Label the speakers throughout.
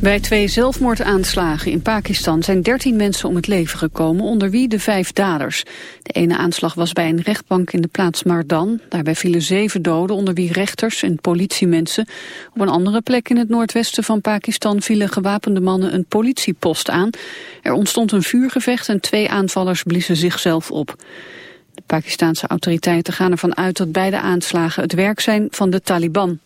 Speaker 1: Bij twee zelfmoordaanslagen in Pakistan zijn 13 mensen om het leven gekomen, onder wie de vijf daders. De ene aanslag was bij een rechtbank in de plaats Mardan. Daarbij vielen zeven doden, onder wie rechters en politiemensen. Op een andere plek in het noordwesten van Pakistan vielen gewapende mannen een politiepost aan. Er ontstond een vuurgevecht en twee aanvallers bliezen zichzelf op. De Pakistanse autoriteiten gaan ervan uit dat beide aanslagen het werk zijn van de Taliban.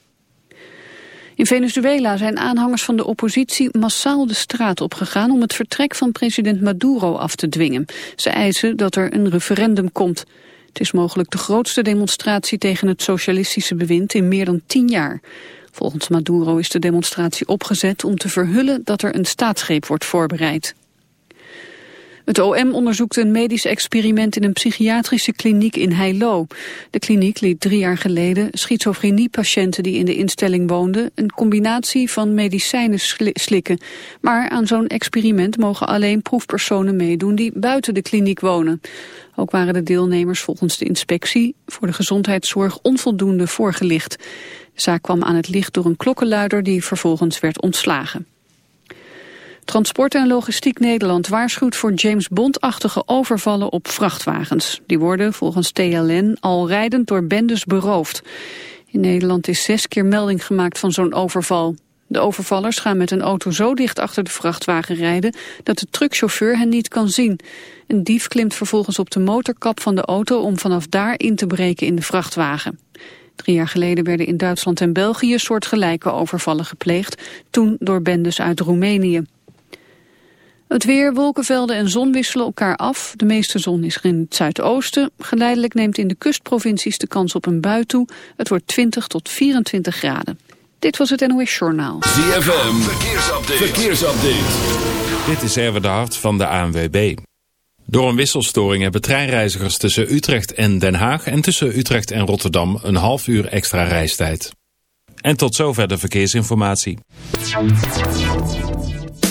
Speaker 1: In Venezuela zijn aanhangers van de oppositie massaal de straat opgegaan om het vertrek van president Maduro af te dwingen. Ze eisen dat er een referendum komt. Het is mogelijk de grootste demonstratie tegen het socialistische bewind in meer dan tien jaar. Volgens Maduro is de demonstratie opgezet om te verhullen dat er een staatsgreep wordt voorbereid. Het OM onderzoekt een medisch experiment in een psychiatrische kliniek in Heilo. De kliniek liet drie jaar geleden schizofreniepatiënten die in de instelling woonden een combinatie van medicijnen slikken. Maar aan zo'n experiment mogen alleen proefpersonen meedoen die buiten de kliniek wonen. Ook waren de deelnemers volgens de inspectie voor de gezondheidszorg onvoldoende voorgelicht. De zaak kwam aan het licht door een klokkenluider die vervolgens werd ontslagen. Transport en Logistiek Nederland waarschuwt voor James Bond-achtige overvallen op vrachtwagens. Die worden volgens TLN al rijdend door bendes beroofd. In Nederland is zes keer melding gemaakt van zo'n overval. De overvallers gaan met een auto zo dicht achter de vrachtwagen rijden dat de truckchauffeur hen niet kan zien. Een dief klimt vervolgens op de motorkap van de auto om vanaf daar in te breken in de vrachtwagen. Drie jaar geleden werden in Duitsland en België soortgelijke overvallen gepleegd, toen door bendes uit Roemenië. Het weer, wolkenvelden en zon wisselen elkaar af. De meeste zon is in het zuidoosten. Geleidelijk neemt in de kustprovincies de kans op een bui toe. Het wordt 20 tot 24 graden. Dit was het NOS Journaal.
Speaker 2: ZFM, verkeersupdate. verkeersupdate.
Speaker 3: Dit is Erwin de Hart van de ANWB. Door een wisselstoring hebben treinreizigers tussen Utrecht en Den Haag... en tussen Utrecht en Rotterdam een half uur extra reistijd. En tot zover de verkeersinformatie.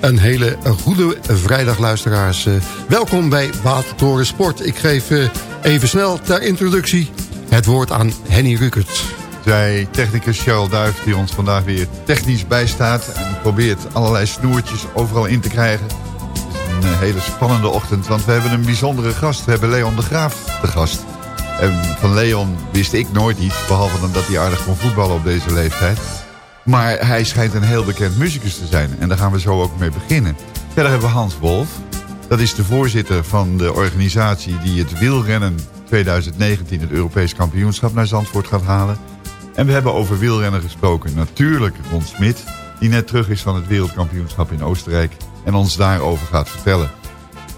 Speaker 4: Een hele goede vrijdag luisteraars. Eh, welkom bij Watertoren Sport. Ik geef eh, even snel ter introductie het woord aan Henny Rukert.
Speaker 5: Zij technicus Cheryl Duif die ons vandaag weer technisch bijstaat... en probeert allerlei snoertjes overal in te krijgen. Het is een eh, hele spannende ochtend, want we hebben een bijzondere gast. We hebben Leon de Graaf de gast. En van Leon wist ik nooit iets, behalve dat hij aardig kon voetballen op deze leeftijd... Maar hij schijnt een heel bekend muzikus te zijn. En daar gaan we zo ook mee beginnen. Verder hebben we Hans Wolf. Dat is de voorzitter van de organisatie die het wielrennen 2019... het Europees kampioenschap naar Zandvoort gaat halen. En we hebben over wielrennen gesproken. Natuurlijk Ron Smit, die net terug is van het wereldkampioenschap in Oostenrijk... en ons daarover gaat vertellen.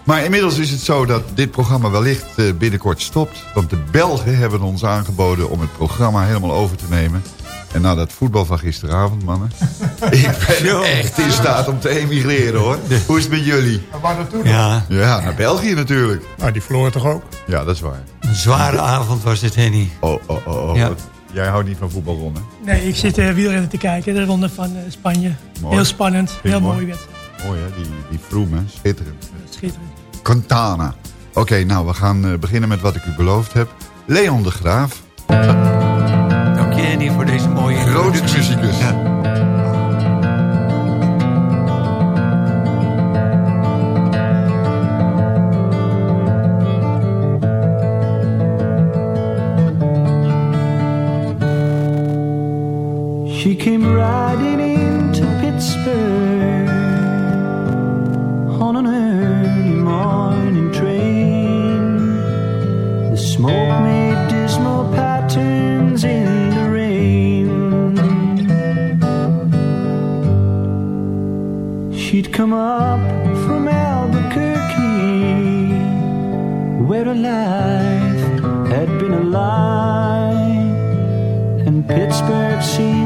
Speaker 5: Maar inmiddels is het zo dat dit programma wellicht eh, binnenkort stopt. Want de Belgen hebben ons aangeboden om het programma helemaal over te nemen. En na dat voetbal van gisteravond, mannen. ik ben echt in staat om te emigreren, hoor. Hoe is het met jullie?
Speaker 6: Waar naartoe?
Speaker 7: Ja,
Speaker 5: Ja, naar België natuurlijk.
Speaker 6: Nou, die verloor toch ook?
Speaker 5: Ja, dat is waar.
Speaker 7: een zware avond was het, Henny.
Speaker 5: Oh, oh, oh. oh.
Speaker 7: Ja.
Speaker 5: Jij houdt niet van voetbal, Ron, hè?
Speaker 8: Nee, ik zit uh, wielrennen te kijken. De ronde van eh, Spanje.
Speaker 5: Mooi.
Speaker 8: Heel spannend. Heel
Speaker 5: mooi.
Speaker 8: mooi wedstrijd.
Speaker 5: Mooi, hè? Die, die Froome, hè? Schitterend.
Speaker 8: Schitterend.
Speaker 5: Quintana. Oké, nou, we gaan eh, beginnen met wat ik u beloofd heb. Leon de Graaf.
Speaker 7: Dank je, Henny, voor deze mooie
Speaker 5: Groot
Speaker 7: introductie.
Speaker 5: muzikus.
Speaker 7: Ja.
Speaker 9: She came riding come up from Albuquerque, where her life had been a lie. And Pittsburgh seemed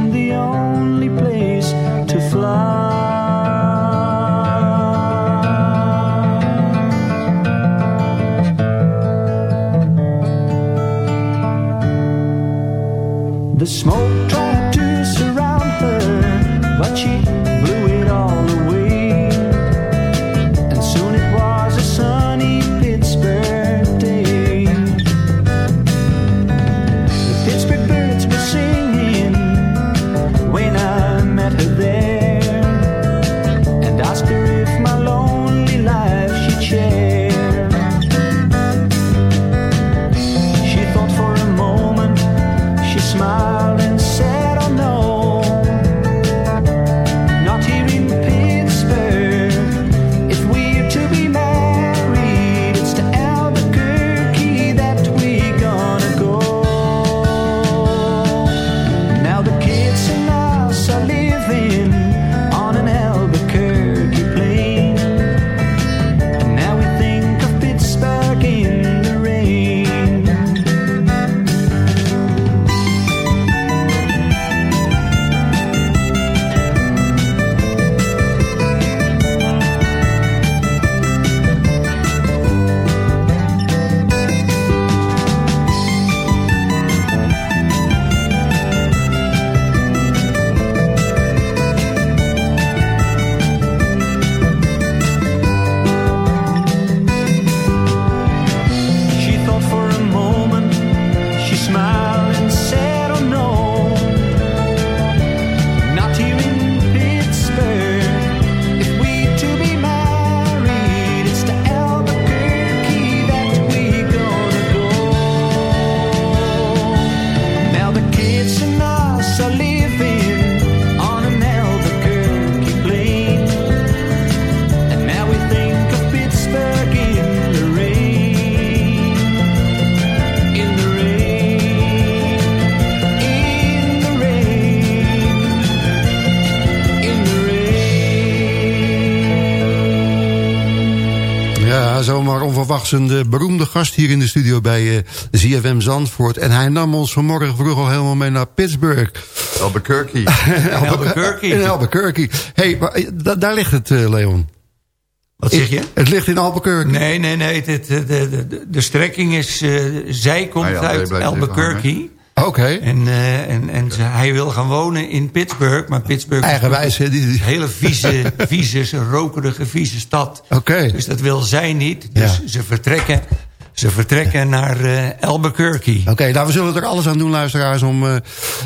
Speaker 4: onverwachts een beroemde gast hier in de studio bij eh, ZFM Zandvoort. En hij nam ons vanmorgen vroeg al helemaal mee naar Pittsburgh.
Speaker 5: Albuquerque.
Speaker 7: Albuquerque.
Speaker 4: In Albuquerque. hey, maar, eh, da- daar ligt het, eh, Leon.
Speaker 7: Wat zeg je?
Speaker 4: Het ligt in Albuquerque.
Speaker 7: Nee, nee, nee. De, de, de, de, de strekking is... zij komt
Speaker 5: Ah ja,
Speaker 7: uit Albuquerque.
Speaker 4: Oké.
Speaker 7: En, eh, en, en hij wil gaan wonen in Pittsburgh. Maar Pittsburgh
Speaker 4: Eigenwijs,
Speaker 7: is een hele vieze, vieze, rokerige, vieze stad.
Speaker 4: Oké.
Speaker 7: Dus dat wil zij niet. Dus
Speaker 4: Ja.
Speaker 7: ze vertrekken, ze vertrekken naar eh, Albuquerque.
Speaker 4: Oké, nou we zullen er alles aan doen, luisteraars, om eh,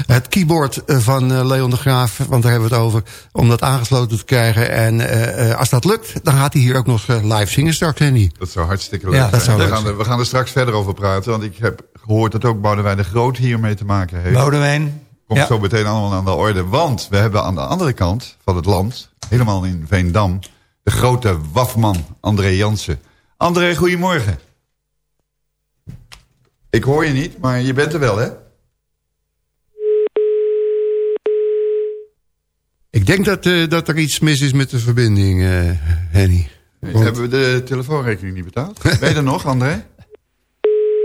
Speaker 4: het keyboard eh, van eh, Leon de Graaf, want daar hebben we het over, om dat aangesloten te krijgen. En eh, eh, als dat lukt, dan gaat hij hier ook nog live zingen straks, Henny.
Speaker 5: Dat zou hartstikke leuk
Speaker 7: Ja,
Speaker 5: zijn.
Speaker 4: dat zou
Speaker 5: we,
Speaker 4: leuk
Speaker 5: gaan er, we gaan er straks verder over praten. Want ik heb gehoord dat ook Boudewijn de Groot hiermee te maken heeft.
Speaker 7: Boudewijn.
Speaker 5: Komt
Speaker 7: Ja.
Speaker 5: zo meteen allemaal aan de orde. Want we hebben aan de andere kant van het land, helemaal in Veendam... de grote wafman André Jansen. André, goedemorgen. Ik hoor je niet, maar je bent er wel, hè?
Speaker 4: Ik denk dat, eh, dat er iets mis is met de verbinding, eh, Henny. Want-
Speaker 5: Hebben we de telefoonrekening niet betaald? Ben je er nog, André?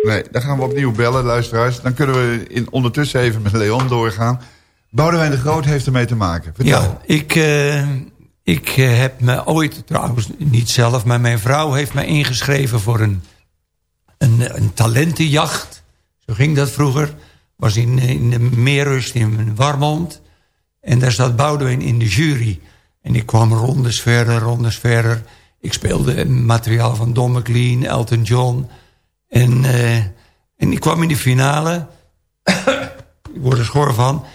Speaker 5: Nee, dan gaan we opnieuw bellen, luisteraars. Dan kunnen we in, ondertussen even met Leon doorgaan. Boudewijn de Groot heeft ermee te maken. Vertel.
Speaker 7: Ja, ik, eh, ik heb me ooit, trouwens niet zelf... maar mijn vrouw heeft mij ingeschreven voor een, een, een talentenjacht. Zo ging dat vroeger. Was in, in de Meerrust in Warmond. En daar zat Boudewijn in de jury. En ik kwam rondes verder, rondes verder. Ik speelde materiaal van Don McLean, Elton John. En, eh, en ik kwam in de finale. ik word er schor van.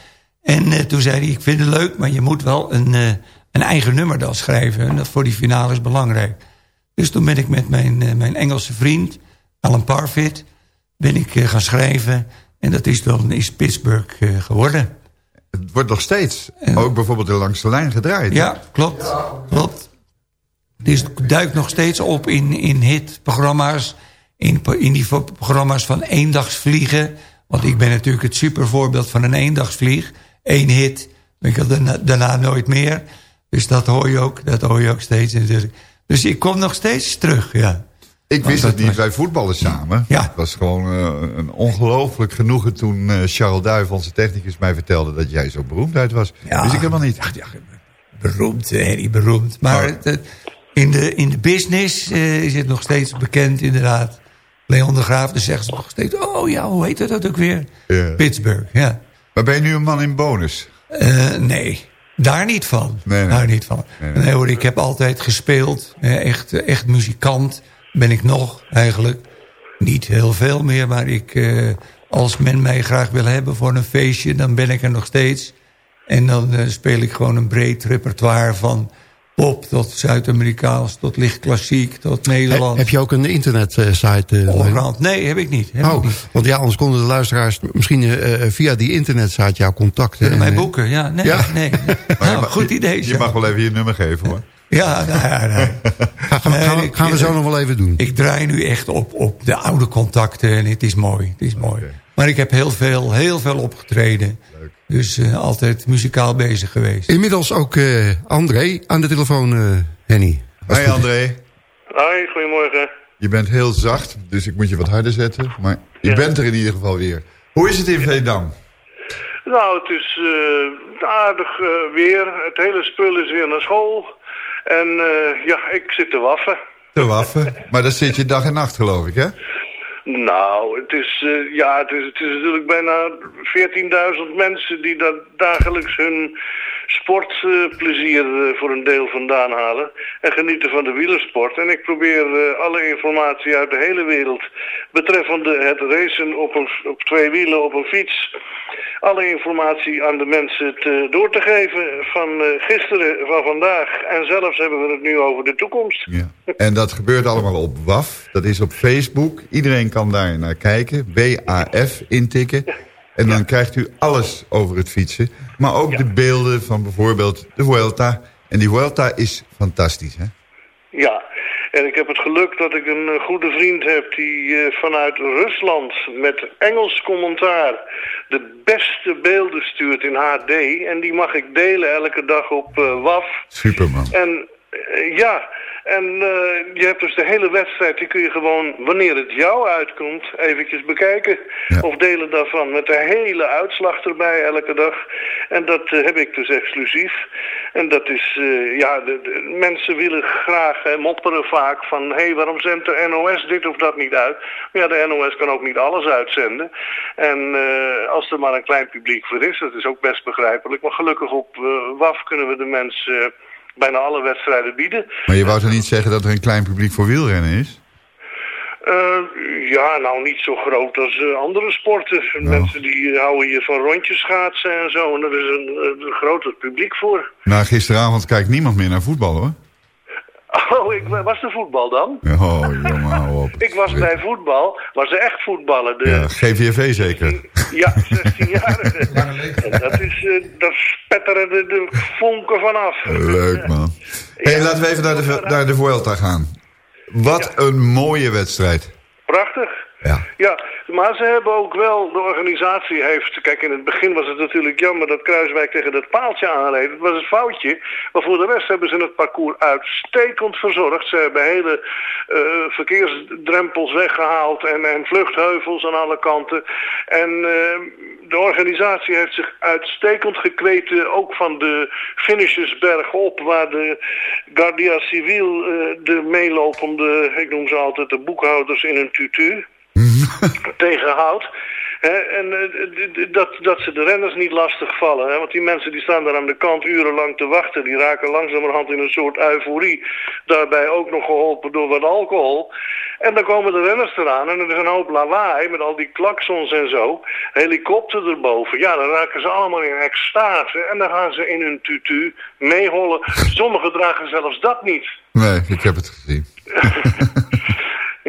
Speaker 7: En eh, toen zei hij, ik vind het leuk, maar je moet wel een, eh, een eigen nummer dan schrijven. En dat voor die finale is belangrijk. Dus toen ben ik met mijn, mijn Engelse vriend, Alan Parfit... ben ik eh, gaan schrijven. En dat is dan is Pittsburgh eh, geworden.
Speaker 5: Het wordt nog steeds, ook bijvoorbeeld langs de lijn gedraaid.
Speaker 7: Ja, klopt. klopt. Dus het duikt nog steeds op in, in hitprogramma's. In, in die programma's van eendagsvliegen. Want ik ben natuurlijk het supervoorbeeld van een eendagsvlieg. Eén hit, ben ik al daarna, daarna nooit meer. Dus dat hoor je ook, dat hoor je ook steeds natuurlijk. Dus ik kom nog steeds terug, ja.
Speaker 5: Ik wist
Speaker 7: dat
Speaker 5: het niet, wij voetballen samen.
Speaker 7: Ja.
Speaker 5: Het was gewoon eh, een ongelooflijk genoegen toen eh, Charles Duif, onze technicus, mij vertelde dat jij zo beroemd uit was.
Speaker 7: Ja.
Speaker 5: Wist ik helemaal niet.
Speaker 7: Ja, beroemd, Henry, beroemd. Maar het, het- in, de, in de business eh, is het nog steeds bekend, inderdaad. Leon de Graaf, dus zeggen ze nog steeds... oh ja, hoe heet dat ook weer? Pittsburgh, ja.
Speaker 5: Maar ben je nu een man in bonus?
Speaker 7: Eh, nee, daar niet van.
Speaker 5: Nee, nee.
Speaker 7: Daar niet van.
Speaker 5: Nee,
Speaker 7: Nee,
Speaker 5: nee.
Speaker 7: hoor, ik heb altijd gespeeld. eh, echt, echt muzikant ben ik nog, eigenlijk. Niet heel veel meer, maar ik, eh, als men mij graag wil hebben voor een feestje... dan ben ik er nog steeds. En dan eh, speel ik gewoon een breed repertoire van pop tot Zuid-Amerikaans... tot licht klassiek, tot
Speaker 4: He-
Speaker 7: Nederlands.
Speaker 4: heb je ook een internetsite? eh
Speaker 7: Allround. Nee, heb ik niet. Heb ik
Speaker 4: Oh,
Speaker 7: niet.
Speaker 4: want ja, anders konden de luisteraars misschien via die internetsite jou contacten.
Speaker 7: Kunnen mij
Speaker 4: En, eh,
Speaker 7: boeken? Ja, nee,
Speaker 4: Ja.
Speaker 7: nee.
Speaker 5: Maar je
Speaker 7: Nou,
Speaker 5: mag-
Speaker 7: goed idee.
Speaker 5: Je
Speaker 7: zeg.
Speaker 5: mag wel even je nummer geven hoor.
Speaker 7: Ja, nou, ja, nee.
Speaker 4: Gaan, gaan we- gaan we,
Speaker 7: Nee,
Speaker 4: gaan we
Speaker 7: ik-
Speaker 4: zo nog wel even doen.
Speaker 7: Ik draai nu echt op, op de oude contacten en het is mooi. Het is mooi. Maar ik heb heel veel, heel veel opgetreden. Dus eh, altijd muzikaal bezig geweest.
Speaker 4: Inmiddels ook eh, André aan de telefoon, eh, Henny.
Speaker 5: Hoi André,
Speaker 6: Hoi, goedemorgen.
Speaker 5: je bent heel zacht, dus ik moet je wat harder zetten. Maar je
Speaker 6: Ja.
Speaker 5: bent er in ieder geval weer. Hoe is het in Veendam?
Speaker 6: Nou, het is eh, aardig weer. Het hele spul is weer naar school. En eh, ja, ik zit te waffen.
Speaker 5: Te waffen. Maar daar zit je dag en nacht geloof ik hè?
Speaker 6: Nou, het is, eh, ja, het is, het is natuurlijk bijna 14.000 mensen die daar dagelijks hun sportplezier eh, voor een deel vandaan halen. En genieten van de wielersport. En ik probeer alle informatie uit de hele wereld betreffende het racen op, een, op twee wielen op een fiets. Alle informatie aan de mensen te, door te geven van eh, gisteren, van vandaag. En zelfs hebben we het nu over de toekomst.
Speaker 5: Ja. En dat gebeurt allemaal op WAF. Dat is op Facebook. Iedereen kan daar naar kijken. W-A-F intikken. En dan krijgt u alles over het fietsen. Maar ook de beelden van bijvoorbeeld de Vuelta. En die Vuelta is fantastisch, hè?
Speaker 6: Ja, en ik heb het geluk dat ik een eh, goede vriend heb die eh, vanuit Rusland met Engels commentaar de beste beelden stuurt in HD. En die mag ik delen elke dag op eh, WAF.
Speaker 5: Superman.
Speaker 6: En ja, en eh, je hebt dus de hele wedstrijd, die kun je gewoon, wanneer het jou uitkomt, eventjes bekijken.
Speaker 5: Ja.
Speaker 6: Of delen daarvan met de hele uitslag erbij elke dag. En dat eh, heb ik dus exclusief. En dat is, eh, ja, de, de- mensen willen graag hè, mopperen vaak van... hé, hey, waarom zendt de NOS dit of dat niet uit? Maar ja, de NOS kan ook niet alles uitzenden. En als er maar een klein publiek voor is, dat is ook best begrijpelijk. Maar gelukkig op WAF kunnen we de mensen... bijna alle wedstrijden bieden.
Speaker 5: Maar je wou toch niet zeggen dat er een klein publiek voor wielrennen is?
Speaker 6: Eh, ja, nou niet zo groot als eh, andere sporten. Mensen die eh, houden hier van rondjes schaatsen en zo. En daar is een, een groter publiek voor.
Speaker 5: Nou, gisteravond kijkt niemand meer naar voetbal, hoor.
Speaker 6: Oh, ik was de voetbal dan?
Speaker 5: Oh, jongen, hou op.
Speaker 6: Ik was bij voetbal, was er echt voetballen. De,
Speaker 5: Ja, GVV zeker.
Speaker 6: Ja, 16-jarigen. En dat is, daar spetteren de, de vonken vanaf.
Speaker 5: Leuk, man. hey, laten we even naar de, naar de Vuelta gaan. Wat een mooie wedstrijd.
Speaker 6: Prachtig.
Speaker 5: Ja.
Speaker 6: Ja, maar ze hebben ook wel, de organisatie heeft... Kijk, in het begin was het natuurlijk jammer dat Kruiswijk tegen dat paaltje aanreed. Het was een foutje. Maar voor de rest hebben ze het parcours uitstekend verzorgd. Ze hebben hele eh, verkeersdrempels weggehaald en, en vluchtheuvels aan alle kanten. En eh, de organisatie heeft zich uitstekend gekweten, ook van de finishersberg op, waar de Guardia Civil eh, de meelopende, ik noem ze altijd de boekhouders in een tutu tegenhoudt. Hè, en eh, dat, dat ze de renners niet lastig vallen. Hè, want die mensen die staan daar aan de kant urenlang te wachten. Die raken langzamerhand in een soort euforie. Daarbij ook nog geholpen door wat alcohol. En dan komen de renners eraan en er is een hoop lawaai met al die klaksons en zo. Helikopter erboven. Ja, dan raken ze allemaal in extase. En dan gaan ze in hun tutu meehollen. Sommigen dragen zelfs dat niet.
Speaker 5: Nee, ik heb het gezien.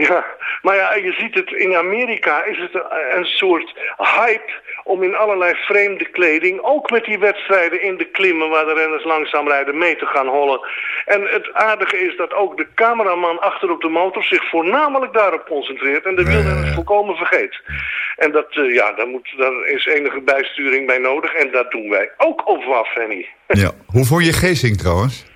Speaker 6: Ja, maar ja, je ziet het in Amerika is het een, soort hype om in allerlei vreemde kleding, ook met die wedstrijden in de klimmen waar de renners langzaam rijden, mee te gaan hollen. En het aardige is dat ook de cameraman achter op de motor zich voornamelijk daarop concentreert en de wielrenners volkomen vergeet. En dat, eh, ja, daar, moet, daar is enige bijsturing bij nodig en dat doen wij ook overaf, Henny.
Speaker 5: Ja. Hoe vond je Geesing trouwens?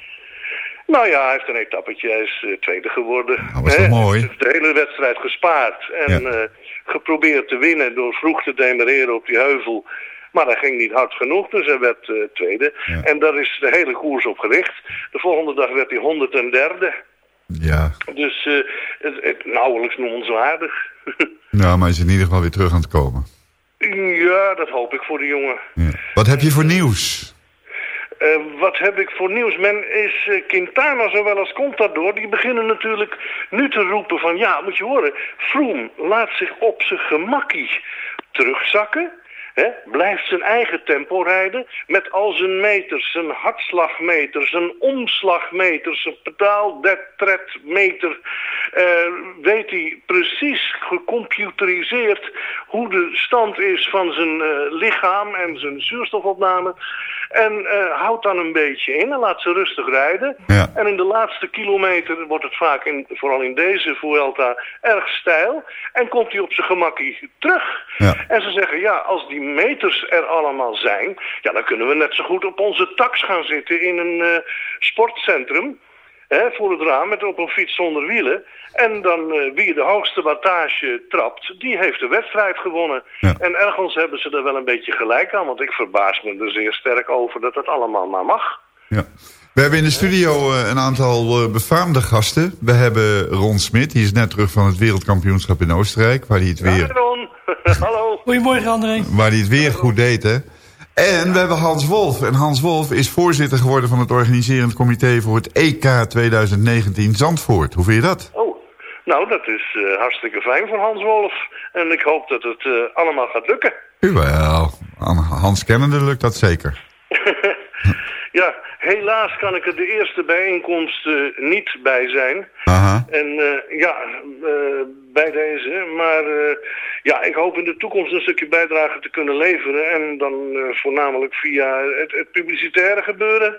Speaker 6: Nou ja, hij heeft een etappetje, hij is eh, tweede geworden.
Speaker 5: Nou, was toch
Speaker 6: Hè?
Speaker 5: mooi?
Speaker 6: Hij heeft de hele wedstrijd gespaard en
Speaker 5: Ja.
Speaker 6: eh, geprobeerd te winnen door vroeg te demereren op die heuvel. Maar hij ging niet hard genoeg, dus hij werd eh, tweede. En daar is de hele koers op gericht. De volgende dag werd hij 103e.
Speaker 5: Ja.
Speaker 6: Dus het, het nauwelijks noemenswaardig.
Speaker 5: Nou, maar hij is in ieder geval weer terug aan het komen.
Speaker 6: ja, dat hoop ik voor de jongen.
Speaker 5: Ja. Wat heb je voor nieuws?
Speaker 6: Eh, wat heb ik voor nieuws? Men is eh, Quintana zowel als Contador, die beginnen natuurlijk nu te roepen van ja, moet je horen, Froome laat zich op zijn gemakkie terugzakken. Hè, blijft zijn eigen tempo rijden met al zijn meters, zijn hartslagmeter, zijn omslagmeter, zijn pedaal-tredmeter. eh weet hij precies gecomputeriseerd hoe de stand is van zijn lichaam en zijn zuurstofopname. En eh, houdt dan een beetje in en laat ze rustig rijden.
Speaker 5: Ja.
Speaker 6: En in de laatste kilometer wordt het vaak, in, vooral in deze Vuelta, erg steil. En komt hij op zijn gemakkie terug.
Speaker 5: Ja.
Speaker 6: En ze zeggen, ja, als die meters er allemaal zijn... ja, dan kunnen we net zo goed op onze tax gaan zitten in een eh, sportcentrum... Hè, voor het raam met op een fiets zonder wielen. En dan eh, wie de hoogste wattage trapt, die heeft de wedstrijd gewonnen.
Speaker 5: Ja.
Speaker 6: En ergens hebben ze er wel een beetje gelijk aan, want ik verbaas me er zeer sterk over dat het allemaal maar mag.
Speaker 5: Ja. We hebben in de studio eh, een aantal eh, befaamde gasten. We hebben Ron Smit, die is net terug van het wereldkampioenschap in Oostenrijk... waar hij het weer,
Speaker 6: Ron, hallo.
Speaker 8: Goedemorgen André.
Speaker 5: waar hij het weer goed deed, hè? En we hebben Hans Wolf. En Hans Wolf is voorzitter geworden van het organiserend comité... voor het EK 2019 Zandvoort. Hoe vind je dat?
Speaker 6: Oh, nou dat is eh, hartstikke fijn voor Hans Wolf. En ik hoop dat het eh, allemaal gaat lukken.
Speaker 5: Wel, aan Hans kennende lukt dat zeker.
Speaker 6: Ja, helaas kan ik er de eerste bijeenkomst eh, niet bij zijn.
Speaker 5: Aha.
Speaker 6: En eh, ja, eh, bij deze. Maar ja, ik hoop in de toekomst een stukje bijdrage te kunnen leveren. En dan voornamelijk via het, het publicitaire gebeuren.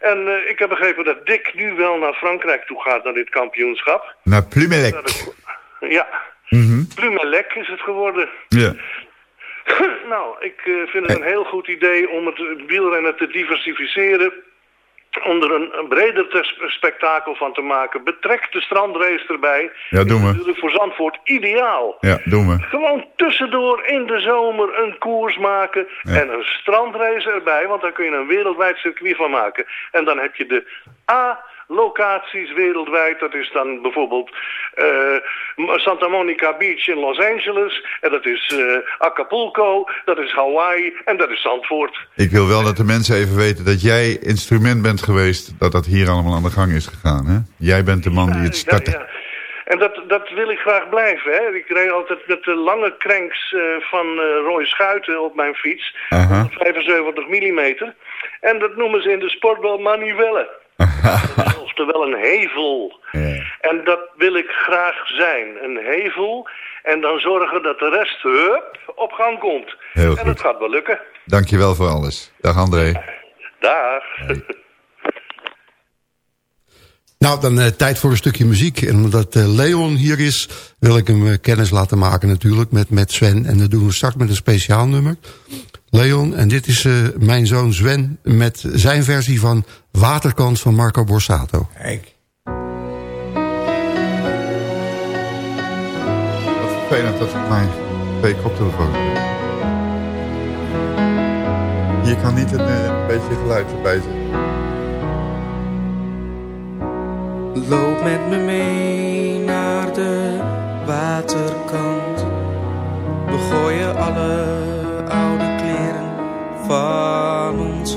Speaker 6: En ik heb begrepen dat Dick nu wel naar Frankrijk toe gaat, naar dit kampioenschap.
Speaker 5: Naar Plumelec.
Speaker 6: Ja,
Speaker 5: Mhm.
Speaker 6: Plumelec is het geworden.
Speaker 5: Ja.
Speaker 6: nou, ik eh, vind het een heel goed idee om het wielrennen te diversificeren. Om er een, een breder spektakel van te maken. Betrek de strandrace erbij.
Speaker 5: Ja, doen
Speaker 6: Is
Speaker 5: we.
Speaker 6: natuurlijk voor Zandvoort ideaal.
Speaker 5: Ja, doen we.
Speaker 6: Gewoon tussendoor in de zomer een koers maken
Speaker 5: Ja.
Speaker 6: en een strandrace erbij, want daar kun je een wereldwijd circuit van maken. En dan heb je de A-locaties wereldwijd, dat is dan bijvoorbeeld eh, Santa Monica Beach in Los Angeles, en dat is eh, Acapulco, dat is Hawaii en dat is Zandvoort.
Speaker 5: Ik wil wel dat de mensen even weten dat jij instrument bent geweest... dat dat hier allemaal aan de gang is gegaan, hè? Jij bent de man die het
Speaker 6: Ja,
Speaker 5: startte.
Speaker 6: ja. En dat, dat wil ik graag blijven. Hè. Ik reed altijd met de lange cranks eh, van Roy Schuiten op mijn fiets.
Speaker 5: Aha.
Speaker 6: 75 mm. En dat noemen ze in de sport wel Oftewel een hevel.
Speaker 5: Ja.
Speaker 6: En dat wil ik graag zijn. Een hevel. En dan zorgen dat de rest hup, op gang komt.
Speaker 5: Heel
Speaker 6: en
Speaker 5: goed.
Speaker 6: dat gaat wel lukken.
Speaker 5: Dankjewel voor alles. Dag André.
Speaker 6: Dag.
Speaker 4: Nou, dan uh, tijd voor een stukje muziek. En omdat uh, Leon hier is, wil ik hem uh, kennis laten maken natuurlijk met, met Sven. En dat doen we straks met een speciaal nummer. Leon, en dit is mijn zoon Sven met zijn versie van Waterkant van Marco Borsato.
Speaker 7: Kijk.
Speaker 5: Wat vervelend dat ik mijn twee koptelefoons Hier kan niet een, een beetje geluid erbij zitten.
Speaker 10: Loop met me mee naar de waterkant. We gooien alle van ons.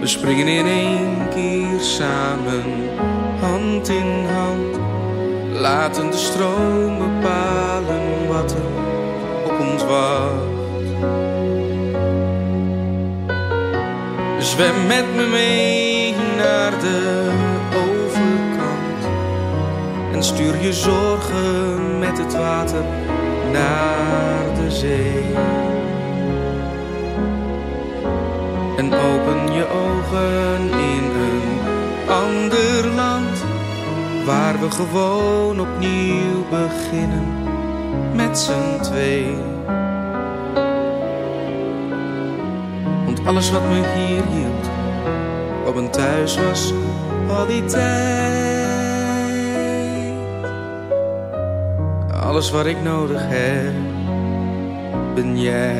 Speaker 10: We springen in één keer samen, hand in hand. Laten de stroom bepalen wat er op ons wacht. Zwem met me mee naar de overkant En stuur je zorgen met het water naar de zee En open je ogen in een ander land Waar we gewoon opnieuw beginnen met z'n twee Alles wat me hier hield, wat mijn thuis was al die tijd. Alles wat ik nodig heb, ben jij.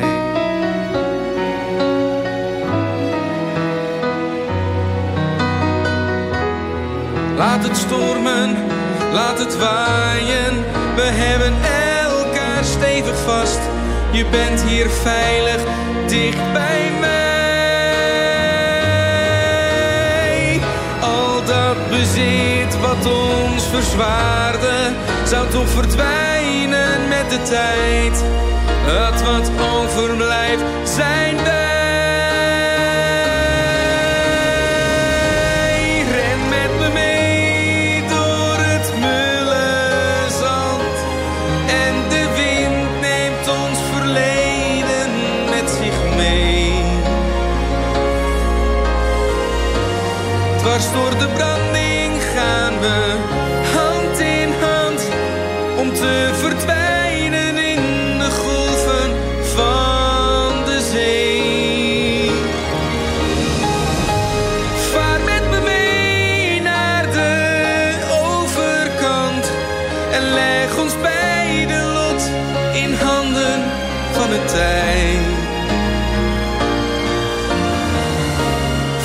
Speaker 10: Laat het stormen, laat het waaien. We hebben elkaar stevig vast. Je bent hier veilig, dicht bij mij. Bezit wat ons verzwaarde, zou toch verdwijnen met de tijd. Het wat overblijft zijn wij. Dwars door de brand hand in hand om te verdwijnen in de golven van de zee. Vaar met me mee naar de overkant en leg ons bij de lot in handen van het tijd.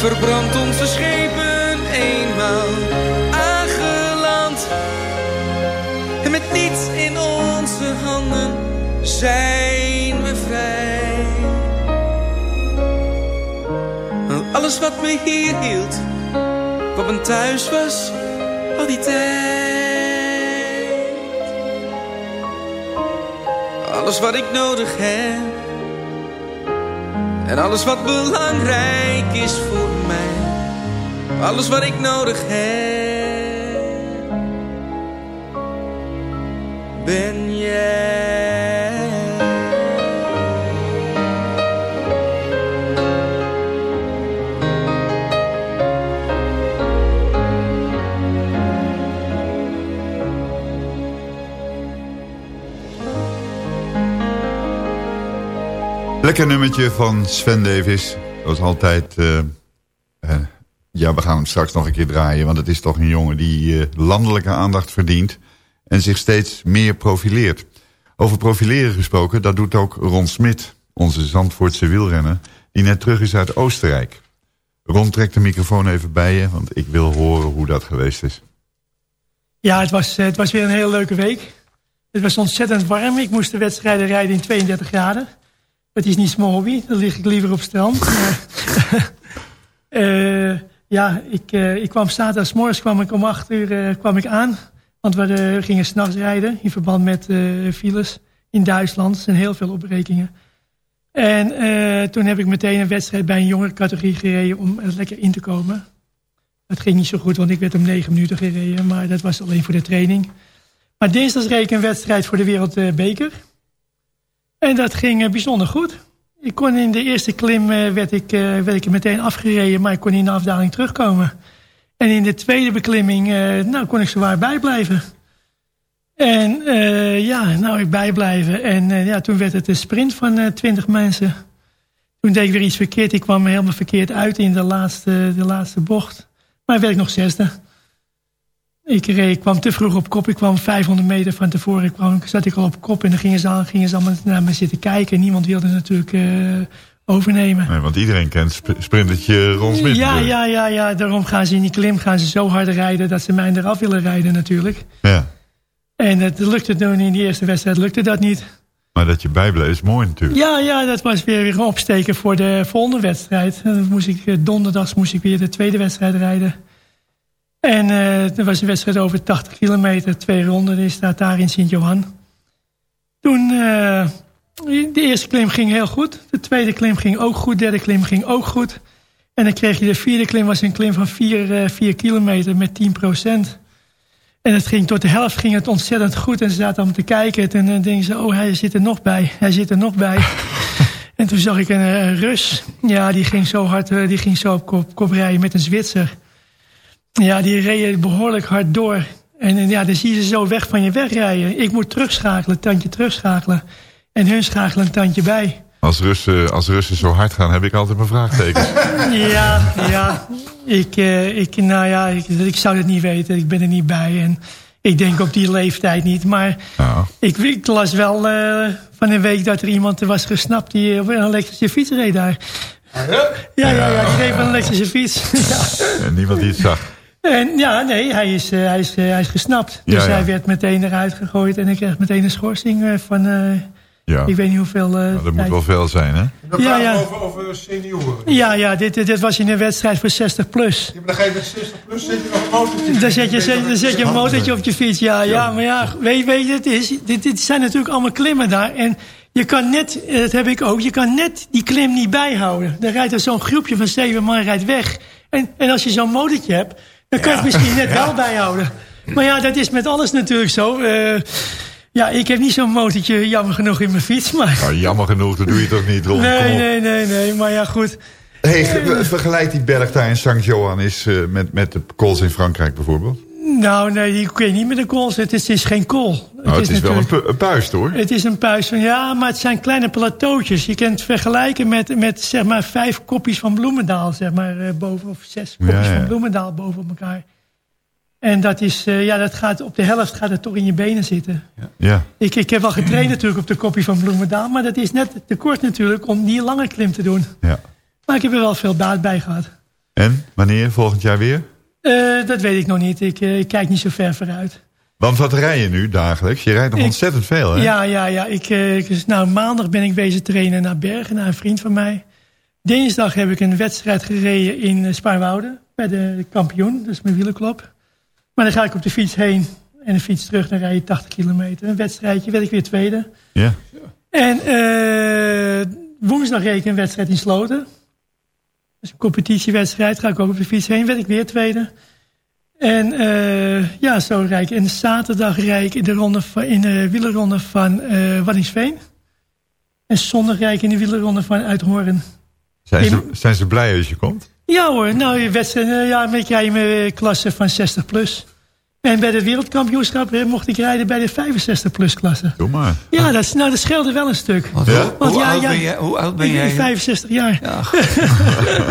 Speaker 10: Verbrand onze schepen eenmaal zijn we vrij. Alles wat me hier hield, wat mijn thuis was, al die tijd. Alles wat ik nodig heb. En alles wat belangrijk is voor mij. Alles wat ik nodig heb. Ben jij.
Speaker 5: Lekker nummertje van Sven Davis. Zoals altijd... Uh, uh, ja, we gaan hem straks nog een keer draaien. Want het is toch een jongen die uh, landelijke aandacht verdient. En zich steeds meer profileert. Over profileren gesproken, dat doet ook Ron Smit. Onze Zandvoortse wielrenner. Die net terug is uit Oostenrijk. Ron, trek de microfoon even bij je. Want ik wil horen hoe dat geweest is.
Speaker 8: Ja, het was, het was weer een hele leuke week. Het was ontzettend warm. Ik moest de wedstrijden rijden in 32 graden. Het is niet mijn hobby, dan lig ik liever op strand. uh, ja, ik, uh, ik kwam zaterdagsmorgens kwam ik om acht uur uh, kwam ik aan. Want we gingen s'nachts rijden in verband met files in Duitsland. Er zijn heel veel opbrekingen. En toen heb ik meteen een wedstrijd bij een jongere categorie gereden om er lekker in te komen. Dat ging niet zo goed, want ik werd om negen minuten gereden. Maar dat was alleen voor de training. Maar dinsdag reed ik een wedstrijd voor de Wereldbeker. En dat ging eh, bijzonder goed. Ik kon in de eerste klim eh, werd, ik, eh, werd ik meteen afgereden, maar ik kon in de afdaling terugkomen. En in de tweede beklimming eh, nou, kon ik zowaar bijblijven. En ja, nou ik bijblijven. En ja, toen werd het een sprint van eh 20 mensen. Toen deed ik weer iets verkeerd. Ik kwam helemaal verkeerd uit in de laatste, de laatste bocht. Maar werd ik nog zesde. Ik, reed, ik kwam te vroeg op kop. Ik kwam 500 meter van tevoren. kwam, zat ik al op kop. En dan gingen ze, al, gingen ze allemaal naar me zitten kijken. Niemand wilde natuurlijk eh, overnemen.
Speaker 5: Nee, want iedereen kent sp sprintertje Ron Smit.
Speaker 8: Ja, ja, ja, ja, daarom gaan ze in die klim gaan ze zo hard rijden... dat ze mij eraf willen rijden natuurlijk.
Speaker 5: Ja.
Speaker 8: En het lukte toen in die eerste wedstrijd lukte dat niet.
Speaker 5: Maar dat je bijbleef is mooi natuurlijk.
Speaker 8: Ja, ja, dat was weer, weer opsteken voor de volgende wedstrijd. En dan moest ik, eh, donderdags moest ik weer de tweede wedstrijd rijden. En eh er was een wedstrijd over 80 kilometer, twee ronden. Die staat daar in Sint-Johan. Toen, eh, de eerste klim ging heel goed. De tweede klim ging ook goed. De derde klim ging ook goed. En dan kreeg je de vierde klim, was een klim van 4 vier kilometer met 10 procent. En het ging tot de helft ging het ontzettend goed. En ze zaten om te kijken. En dan denken ze, oh, hij zit er nog bij. Hij zit er nog bij. en toen zag ik een, eh, een Rus. Ja, die ging zo hard, eh, die ging zo op kop, kop rijden met een Zwitser. Ja, die reden behoorlijk hard door. En ja, dan zie je ze zo weg van je wegrijden. Ik moet terugschakelen, tandje terugschakelen. En hun schakelen een tandje bij.
Speaker 5: Als Russen, als Russen zo hard gaan, heb ik altijd mijn vraagtekens.
Speaker 8: Ja, ja. Ik, eh, ik, nou ja, ik, ik zou het niet weten. Ik ben er niet bij. En ik denk op die leeftijd niet. Maar ik, ik las wel eh, van een week dat er iemand was gesnapt... die op een elektrische fiets reed daar. Ja, ja, ja. Die reed op een elektrische fiets. ja.
Speaker 5: En niemand die het zag.
Speaker 8: En ja, nee, hij is, eh, hij is, eh, hij is gesnapt. Dus
Speaker 5: Ja, ja.
Speaker 8: hij werd meteen eruit gegooid. En ik kreeg meteen een schorsing eh, van... eh,
Speaker 5: Ja.
Speaker 8: Ik weet niet hoeveel... eh,
Speaker 5: Nou, dat moet wel veel zijn, hè?
Speaker 8: Ja, ja.
Speaker 11: Over, over senioren.
Speaker 8: Ja, ja dit, dit was in een wedstrijd voor 60 plus.
Speaker 11: Ja, maar dan ga je met 60 plus zet je nog een motortje.
Speaker 8: Dan zet je, zet, dan zet je een motortje op je fiets. Ja, ja maar ja, weet, weet je, het is, dit, dit zijn natuurlijk allemaal klimmen daar. En je kan net, dat heb ik ook, je kan net die klim niet bijhouden. Dan rijdt er zo'n groepje van zeven man rijdt weg. En, en als je zo'n motortje hebt, dan kan je het misschien net wel bijhouden. Maar ja, dat is met alles natuurlijk zo. Eh, ja, ik heb niet zo'n motortje, jammer genoeg, in mijn fiets. Maar...
Speaker 5: Nou, jammer genoeg, dat doe je toch niet, Ron?
Speaker 8: Nee, nee, nee, nee, maar ja, goed.
Speaker 5: Hey, ge- vergelijk die berg daar in St. Johan is eh, met, met de kools in Frankrijk bijvoorbeeld.
Speaker 8: Nou, nee, die kun je niet met een kool zetten. Het is geen kool.
Speaker 5: Nou, het is, wel een, een puist, hoor.
Speaker 8: Het is een puis van ja, maar het zijn kleine plateautjes. Je kunt het vergelijken met, met zeg maar vijf kopjes van Bloemendaal, zeg maar, eh, boven, of zes
Speaker 5: Ja,
Speaker 8: kopjes
Speaker 5: ja.
Speaker 8: van Bloemendaal boven op elkaar. En dat is, eh, ja, dat gaat op de helft gaat het toch in je benen zitten.
Speaker 5: Ja.
Speaker 8: Ik, ik heb wel getraind natuurlijk op de kopje van Bloemendaal, maar dat is net te kort natuurlijk om die lange klim te doen.
Speaker 5: Ja.
Speaker 8: Maar ik heb er wel veel baat bij gehad.
Speaker 5: En, wanneer? Volgend jaar weer?
Speaker 8: Eh, dat weet ik nog niet. Ik, eh, ik kijk niet zo ver vooruit.
Speaker 5: Want wat rij je nu dagelijks? Je rijdt nog
Speaker 8: Ik-
Speaker 5: ontzettend veel, hè?
Speaker 8: Ja, ja, ja. Ik, eh, dus nou, maandag ben ik bezig trainen naar Bergen, naar een vriend van mij. Dinsdag heb ik een wedstrijd gereden in Spaarnwoude. Bij de kampioen, dus mijn wielerklop. Maar dan ga ik op de fiets heen en de fiets terug. Dan rij je 80 kilometer. Een wedstrijdje, werd ik weer tweede.
Speaker 5: Ja.
Speaker 8: En woensdag reed ik een wedstrijd in Sloten. Is een competitiewedstrijd. Ga ik ook op de fiets heen, werd ik weer tweede. En eh, ja, zo rijd ik. En zaterdag rijd ik in de, ronde van, in de wielerronde van Waddingsveen. En zondag rijd ik in de wielerronde van Uithoorn.
Speaker 5: Zijn ze, zijn ze blij als je komt?
Speaker 8: Ja hoor, nou, je wedstrijd, eh, ja, ik rij in mijn klasse van 60 plus. En bij het wereldkampioenschap mocht ik rijden bij de 65 plus klasse.
Speaker 5: Doe maar.
Speaker 8: Ja, dat, is- nou, dat scheelde wel een stuk.
Speaker 5: Ja?
Speaker 8: Want
Speaker 7: hoe,
Speaker 8: ja,
Speaker 7: oud
Speaker 8: ja,
Speaker 7: ben jij, hoe oud ben
Speaker 8: ik ben
Speaker 7: jij?
Speaker 8: 65 jaar.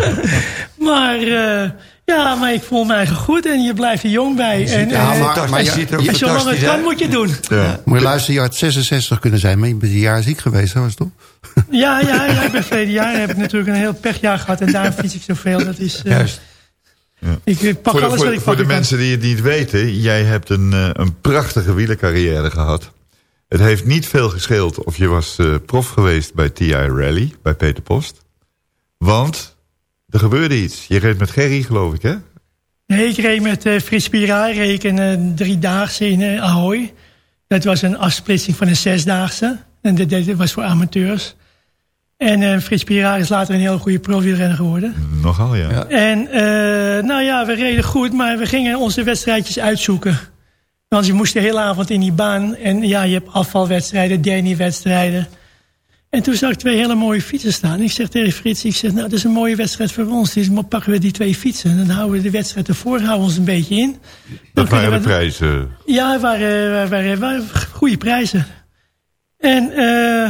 Speaker 8: maar, eh, ja, maar ik voel me eigenlijk goed en je blijft er jong bij. En,
Speaker 4: Ja,
Speaker 8: eh,
Speaker 4: maar- maar
Speaker 7: je
Speaker 4: ja,
Speaker 7: ziet er ook
Speaker 4: je-
Speaker 8: zolang het kan,
Speaker 7: uit.
Speaker 8: moet je doen.
Speaker 5: Ja.
Speaker 4: Maar luister, je had 66 kunnen zijn, maar je bent een jaar ziek geweest, hè, was het toch?
Speaker 8: Ja, ja, ja, ik ben verleden jaar heb ik natuurlijk een heel pechjaar gehad en daarom fiets ik zoveel. Dat is, eh,
Speaker 7: Juist.
Speaker 8: Ik pak
Speaker 5: Voor, de,
Speaker 8: alles
Speaker 5: voor,
Speaker 8: wat ik
Speaker 5: voor de mensen die het niet weten, jij hebt een, eh, een prachtige wielercarrière gehad. Het heeft niet veel gescheeld of je was eh, prof geweest bij TI Rally, bij Peter Post. Want er gebeurde iets. Je reed met Gerry, geloof ik, hè?
Speaker 8: Nee, ik reed met eh Frits reed een eh, driedaagse in Ahoy. Dat was een afsplitsing van een zesdaagse. En dat, dat was voor amateurs. En eh Frits Spiraar is later een heel goede profielrenner geworden.
Speaker 5: Nogal, ja.
Speaker 7: Ja.
Speaker 8: En eh, nou ja, we reden goed, maar we gingen onze wedstrijdjes uitzoeken. Want je moest de hele avond in die baan. En ja, je hebt afvalwedstrijden, Danny-wedstrijden. En toen zag ik twee hele mooie fietsen staan. Ik zeg tegen Frits, ik zeg, nou, dat is een mooie wedstrijd voor ons. Dus pakken we die twee fietsen. En dan houden we de wedstrijd ervoor, houden we ons een beetje in.
Speaker 5: Dat waren de prijzen.
Speaker 8: Ja, het waren, waren, waren, waren goede prijzen. En eh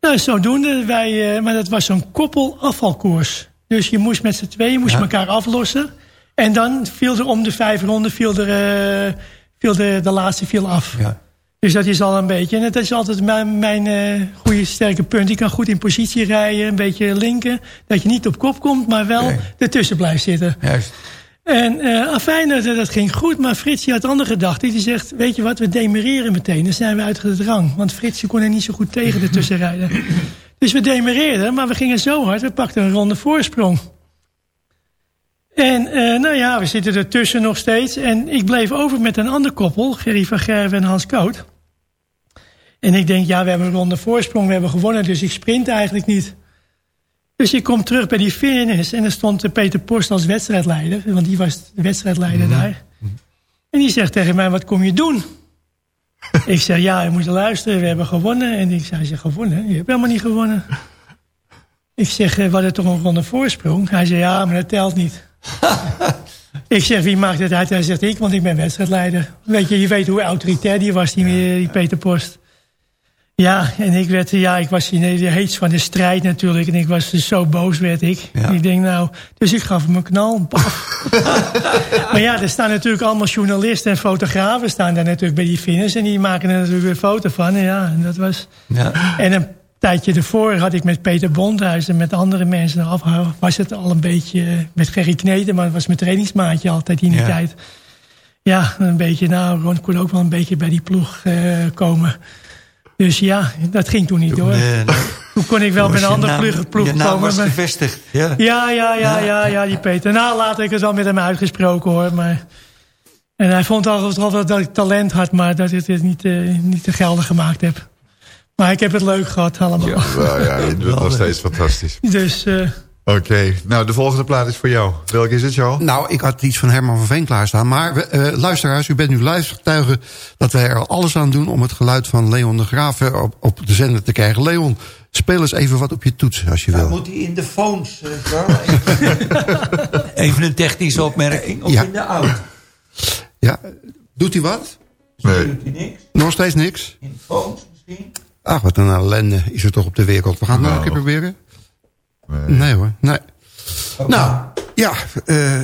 Speaker 8: nou, zodoende, wij, eh, maar dat was zo'n koppel afvalkoers. Dus je moest met z'n tweeën moest
Speaker 7: Ja.
Speaker 8: elkaar aflossen. En dan viel er om de vijf ronden viel er, eh, viel de, de laatste viel af.
Speaker 7: Ja.
Speaker 8: Dus dat is al een beetje. En dat is altijd mijn, mijn eh, goede sterke punt. Ik kan goed in positie rijden, een beetje linken. Dat je niet op kop komt, maar wel
Speaker 7: Nee.
Speaker 8: ertussen blijft zitten.
Speaker 7: Juist.
Speaker 8: En eh afijn, dat, dat ging goed. Maar Frits die had andere gedachten. Die zegt, weet je wat, we demereren meteen. Dan zijn we uit de drang. Want Frits die kon er niet zo goed tegen ertussen rijden. Dus we demereerden, maar we gingen zo hard. We pakten een ronde voorsprong. En eh, nou ja, we zitten ertussen nog steeds. En ik bleef over met een ander koppel. Gerry van Gerven en Hans Koot. En ik denk, ja, we hebben een ronde voorsprong. We hebben gewonnen, dus ik sprint eigenlijk niet. Dus ik kom terug bij die finish. En er stond Peter Post als wedstrijdleider. Want die was de wedstrijdleider daar. En die zegt tegen mij, wat kom je doen? ik zeg, ja, je moet luisteren. We hebben gewonnen. En ik zei, zegt, gewonnen? Je hebt helemaal niet gewonnen. Ik zeg, eh, we hadden toch een ronde voorsprong? Hij zei, ja, maar dat telt niet. ik zeg, wie maakt het uit? Hij zegt, ik, want ik ben wedstrijdleider. Weet je, je weet hoe autoritair die was, die, die Peter Post. Ja, en ik werd, ja, ik was in de heets van de strijd natuurlijk. En ik was dus zo boos werd ik.
Speaker 7: Ja.
Speaker 8: Ik denk nou, dus ik gaf hem een knal. Maar ja, er staan natuurlijk allemaal journalisten en fotografen staan daar natuurlijk bij die finish. En die maken er natuurlijk weer foto van. En ja, en dat was...
Speaker 7: Ja.
Speaker 8: En een tijdje ervoor had ik met Peter Bondhuis en met andere mensen af, was het al een beetje eh, met Gerry Kneten, maar het was mijn trainingsmaatje altijd in die
Speaker 7: Ja.
Speaker 8: tijd. Ja, een beetje, nou, Ron kon ook wel een beetje bij die ploeg eh, komen. Dus ja, dat ging toen niet door.
Speaker 7: Nee, nee.
Speaker 8: Toen kon ik wel bij
Speaker 7: was
Speaker 8: een andere
Speaker 7: naam-
Speaker 8: ploeg, ploeg
Speaker 7: je naam
Speaker 8: komen.
Speaker 7: was gevestigd. Ja.
Speaker 8: ja, ja, ja, ja, ja, die Peter. Nou, later heb ik het wel met hem uitgesproken hoor. Maar... En hij vond altijd al dat ik talent had, maar dat ik het niet, eh, niet te geldig gemaakt heb. Maar ik heb het leuk gehad allemaal.
Speaker 5: Nou ja, je doet het nog steeds fantastisch.
Speaker 8: Dus eh,
Speaker 5: Oké, nou de volgende plaat is voor jou. Welke is het, Joe?
Speaker 4: Nou, ik had iets van Herman van Veen klaarstaan. Maar eh, luisteraars, u bent nu live getuigen dat wij er alles aan doen... om het geluid van Leon de Graaf eh, op, op de zender te krijgen. Leon, speel eens even wat op je toets als je
Speaker 7: Nou,
Speaker 4: wil.
Speaker 7: moet hij in de phones, eh, Charles? Even- Even een technische opmerking. Of
Speaker 4: Ja.
Speaker 7: in de auto.
Speaker 4: Ja, doet hij wat?
Speaker 5: Nee.
Speaker 7: Doet hij niks?
Speaker 4: Nog steeds niks?
Speaker 7: In de phones misschien?
Speaker 4: Ach, wat een ellende is er toch op de wereld. We gaan het nog een keer proberen? Nee hoor, nee. Nou, ja, eh,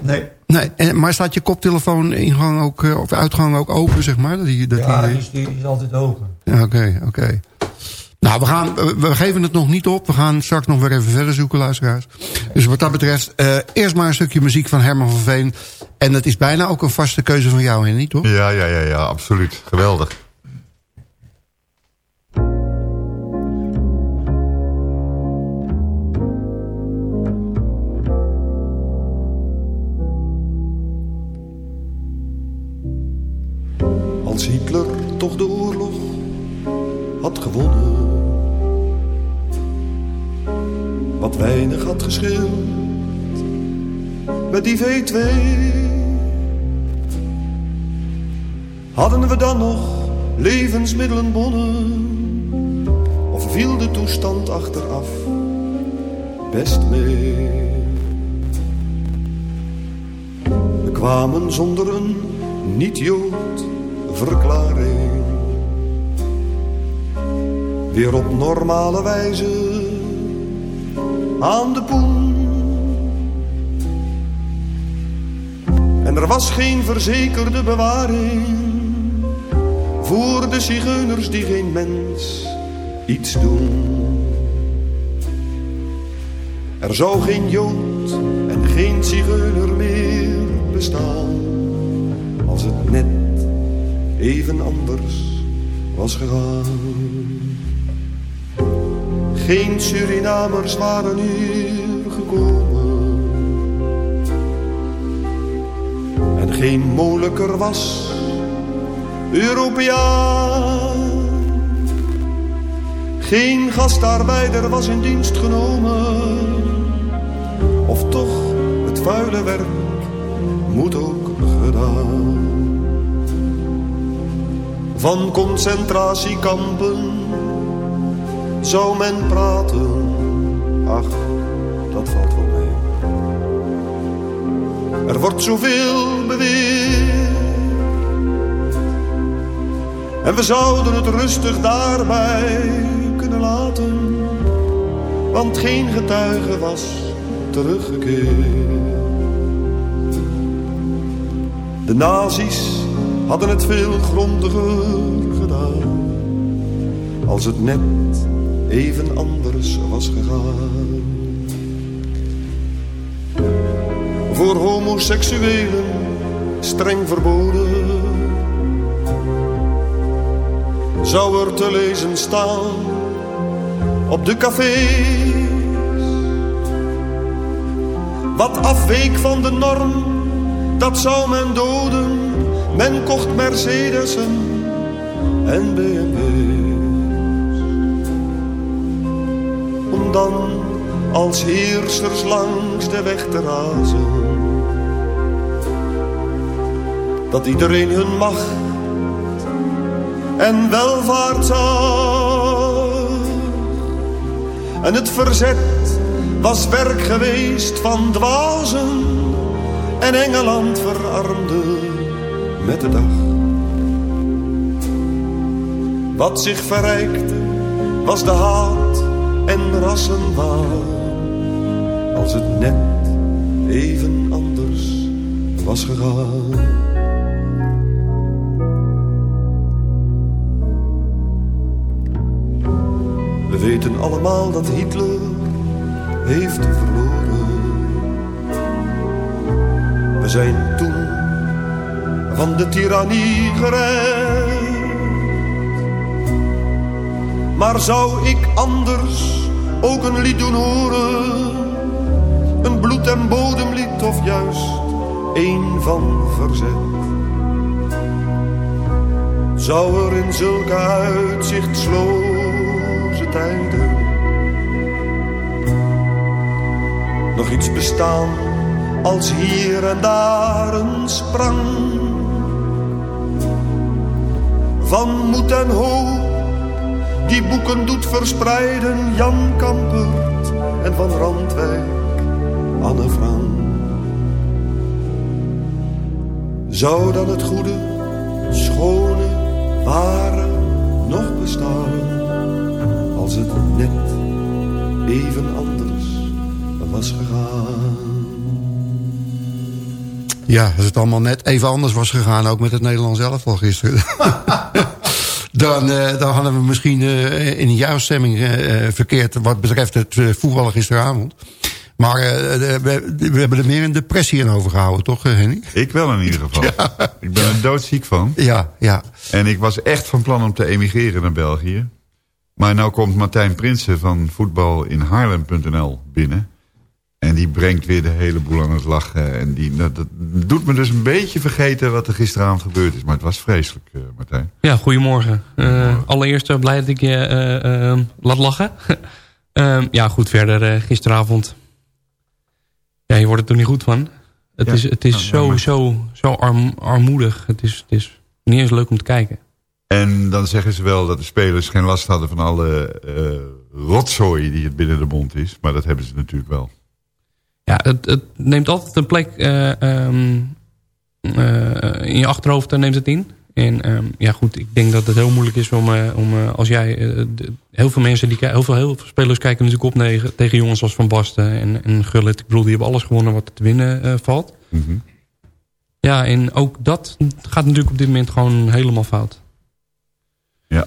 Speaker 7: Nee.
Speaker 4: nee. En, maar staat je koptelefoon ingang ook, eh, of uitgang ook open, zeg maar? Dat die, dat
Speaker 7: Ja,
Speaker 4: die,
Speaker 7: die is, die is altijd open.
Speaker 4: Ja, Oké, oké. Nou, we, gaan, we- geven het nog niet op. We gaan straks nog weer even verder zoeken, luisteraars. Dus wat dat betreft, eh, eerst maar een stukje muziek van Herman van Veen. En dat is bijna ook een vaste keuze van jou, Henny, toch?
Speaker 5: Ja, ja, ja, ja, absoluut. Geweldig.
Speaker 12: Hitler toch de oorlog had gewonnen. Wat weinig had gescheeld met die V2. Hadden we dan nog levensmiddelenbonnen? Of viel de toestand achteraf best mee? We kwamen zonder een niet-Jood verklaring. Weer op normale wijze aan de poen. En er was geen verzekerde bewaring voor de zigeuners die geen mens iets doen. Er zou geen Jood en geen zigeuner meer bestaan als het net even anders was gegaan. Geen Surinamers waren hier gekomen. En geen Moleker was Europeaan. Geen gastarbeider was in dienst genomen. Of toch, het vuile werk moet ook gedaan. Van concentratiekampen zou men praten. Ach, dat valt wel mee. Er wordt zoveel beweerd. En we zouden het rustig daarbij kunnen laten. Want geen getuige was teruggekeerd. De nazi's hadden het veel grondiger gedaan. Als het net even anders was gegaan. Voor homoseksuelen streng verboden. Zou er te lezen staan op de cafés. Wat afweek van de norm, dat zou men doden. Men kocht Mercedesen en BMW's. Om dan als heersers langs de weg te razen. Dat iedereen hun macht en welvaart zag. En het verzet was werk geweest van dwazen. En Engeland verarmde met de dag. Wat zich verrijkte was de haat en rassenwaan. Als het net even anders was gegaan. We weten allemaal dat Hitler heeft verloren. We zijn toen van de tirannie gered. Maar zou ik anders ook een lied doen horen? Een bloed- en bodemlied of juist een van verzet? Zou er in zulke uitzichtsloze tijden nog iets bestaan als hier en daar een sprang van moed en hoop die boeken doet verspreiden Jan Kampert en van Randwijk Anne Frank. Zou dan het goede, schone, ware nog bestaan als het net even anders was gegaan?
Speaker 4: Ja, als het allemaal net even anders was gegaan... ook met het Nederlands elftal gisteren... dan, uh, dan hadden we misschien uh, in een juiststemming uh, verkeerd... wat betreft het voetballen gisteravond. Maar we, we, hebben er meer een depressie in overgehouden, toch Henny?
Speaker 5: Ik wel in ieder geval. Ja. Ik ben er doodziek van.
Speaker 4: Ja, ja.
Speaker 5: En ik was echt van plan om te emigreren naar België. Maar nou komt Martijn Prinsen van voetbalinhaarlem.nl binnen... En die brengt weer de hele boel aan het lachen. En die, dat, dat, doet me dus een beetje vergeten wat er gisteravond gebeurd is. Maar het was vreselijk, uh, Martijn.
Speaker 13: Ja, goedemorgen. Uh, allereerst uh, blij dat ik je laat lachen. ja, goed, verder gisteravond. Ja, je wordt er toch niet goed van. Het
Speaker 5: Ja.
Speaker 13: is, het is
Speaker 5: Nou,
Speaker 13: zo,
Speaker 5: maar-
Speaker 13: zo, zo arm, armoedig. Het is, het is niet eens leuk om te kijken.
Speaker 5: En dan zeggen ze wel dat de spelers geen last hadden van alle eh, rotzooi die het binnen de mond is. Maar dat hebben ze natuurlijk wel.
Speaker 13: Ja, het, het neemt altijd een plek eh, ehm, eh, in je achterhoofd, daar neemt het in. En ehm, ja goed, ik denk dat het heel moeilijk is om, eh, om eh, als jij... eh, de- heel veel mensen, die, heel, veel, heel veel spelers kijken natuurlijk op negen, tegen jongens als Van Basten en, en Gullit. Ik bedoel, die hebben alles gewonnen wat er te winnen eh, valt.
Speaker 5: Mhm.
Speaker 13: Ja, en ook dat gaat natuurlijk op dit moment gewoon helemaal fout.
Speaker 5: Ja.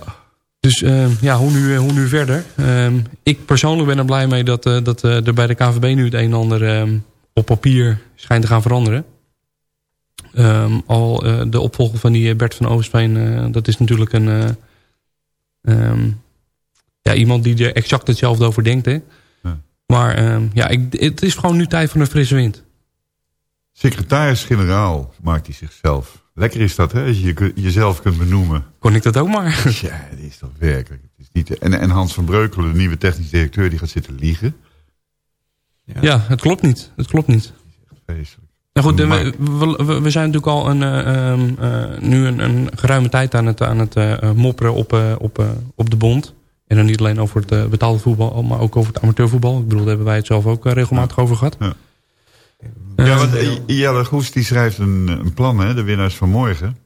Speaker 13: Dus eh, ja, hoe nu, hoe nu verder? Ehm, ik persoonlijk ben er blij mee dat, eh, dat eh, er bij de KVB nu het een en ander ehm, op papier schijnt te gaan veranderen. Ehm, al eh, de opvolger van die Bert van Oostveen, dat is natuurlijk een... ehm, ja, iemand die er exact hetzelfde over denkt. Hè?
Speaker 5: Ja.
Speaker 13: Maar ehm, ja, ik, het is gewoon nu tijd voor een frisse wind.
Speaker 5: Secretaris-generaal maakt hij zichzelf. Lekker is dat, hè? Als je je jezelf kunt benoemen.
Speaker 13: Kon ik dat ook maar?
Speaker 5: Ja, dat is toch werkelijk. Het is niet, en, en Hans van Breukelen, de nieuwe technisch directeur, die gaat zitten liegen.
Speaker 13: Ja, het klopt niet. Het klopt niet.
Speaker 5: Vreselijk.
Speaker 13: Nou goed, we, we, we- zijn natuurlijk al een, eh, ehm, eh, nu een, een geruime tijd aan het, aan het eh, mopperen op, op, op de bond. En dan niet alleen over het betaalde voetbal, maar ook over het amateurvoetbal. Ik bedoel, daar hebben wij het zelf ook regelmatig ja. over gehad.
Speaker 5: Ja, ja want Jelle Goes die schrijft een, een plan, hè, de winnaars van morgen.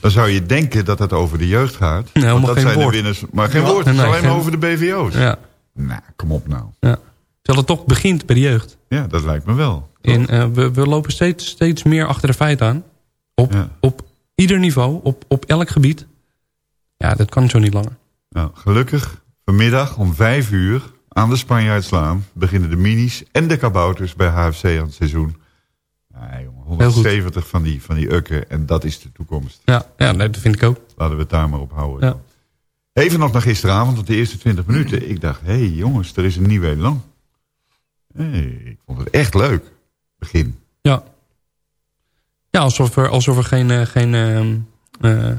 Speaker 5: Dan zou je denken dat het over de jeugd gaat.
Speaker 13: Nee,
Speaker 5: dat
Speaker 13: geen
Speaker 5: zijn
Speaker 13: woord.
Speaker 5: de winnaars. Maar geen woord, het is alleen maar over de BVO's.
Speaker 13: Ja.
Speaker 5: Nou, kom op nou.
Speaker 13: Ja. Terwijl het toch begint bij de jeugd.
Speaker 5: Ja, dat lijkt me wel.
Speaker 13: En eh, we, we lopen steeds, steeds meer achter de feiten aan. Op, op ieder niveau, op, op elk gebied. Ja, dat kan zo niet langer.
Speaker 5: Nou, gelukkig, vanmiddag om vijf uur aan de Spanjaardslaan... beginnen de minis en de kabouters bij HFC aan het seizoen. Ja, jongen, 170 van die, van die ukken en dat is de toekomst.
Speaker 13: Ja, ja nee, dat vind ik ook.
Speaker 5: Laten we het daar maar op houden.
Speaker 13: Ja.
Speaker 5: Even nog naar gisteravond, op de eerste 20 minuten. Ik dacht, hé hey, jongens, er is een nieuw elan. Hey, ik vond het echt leuk. Begin.
Speaker 13: Ja. Ja, alsof er, alsof er geen, eh, geen, ehm, eh,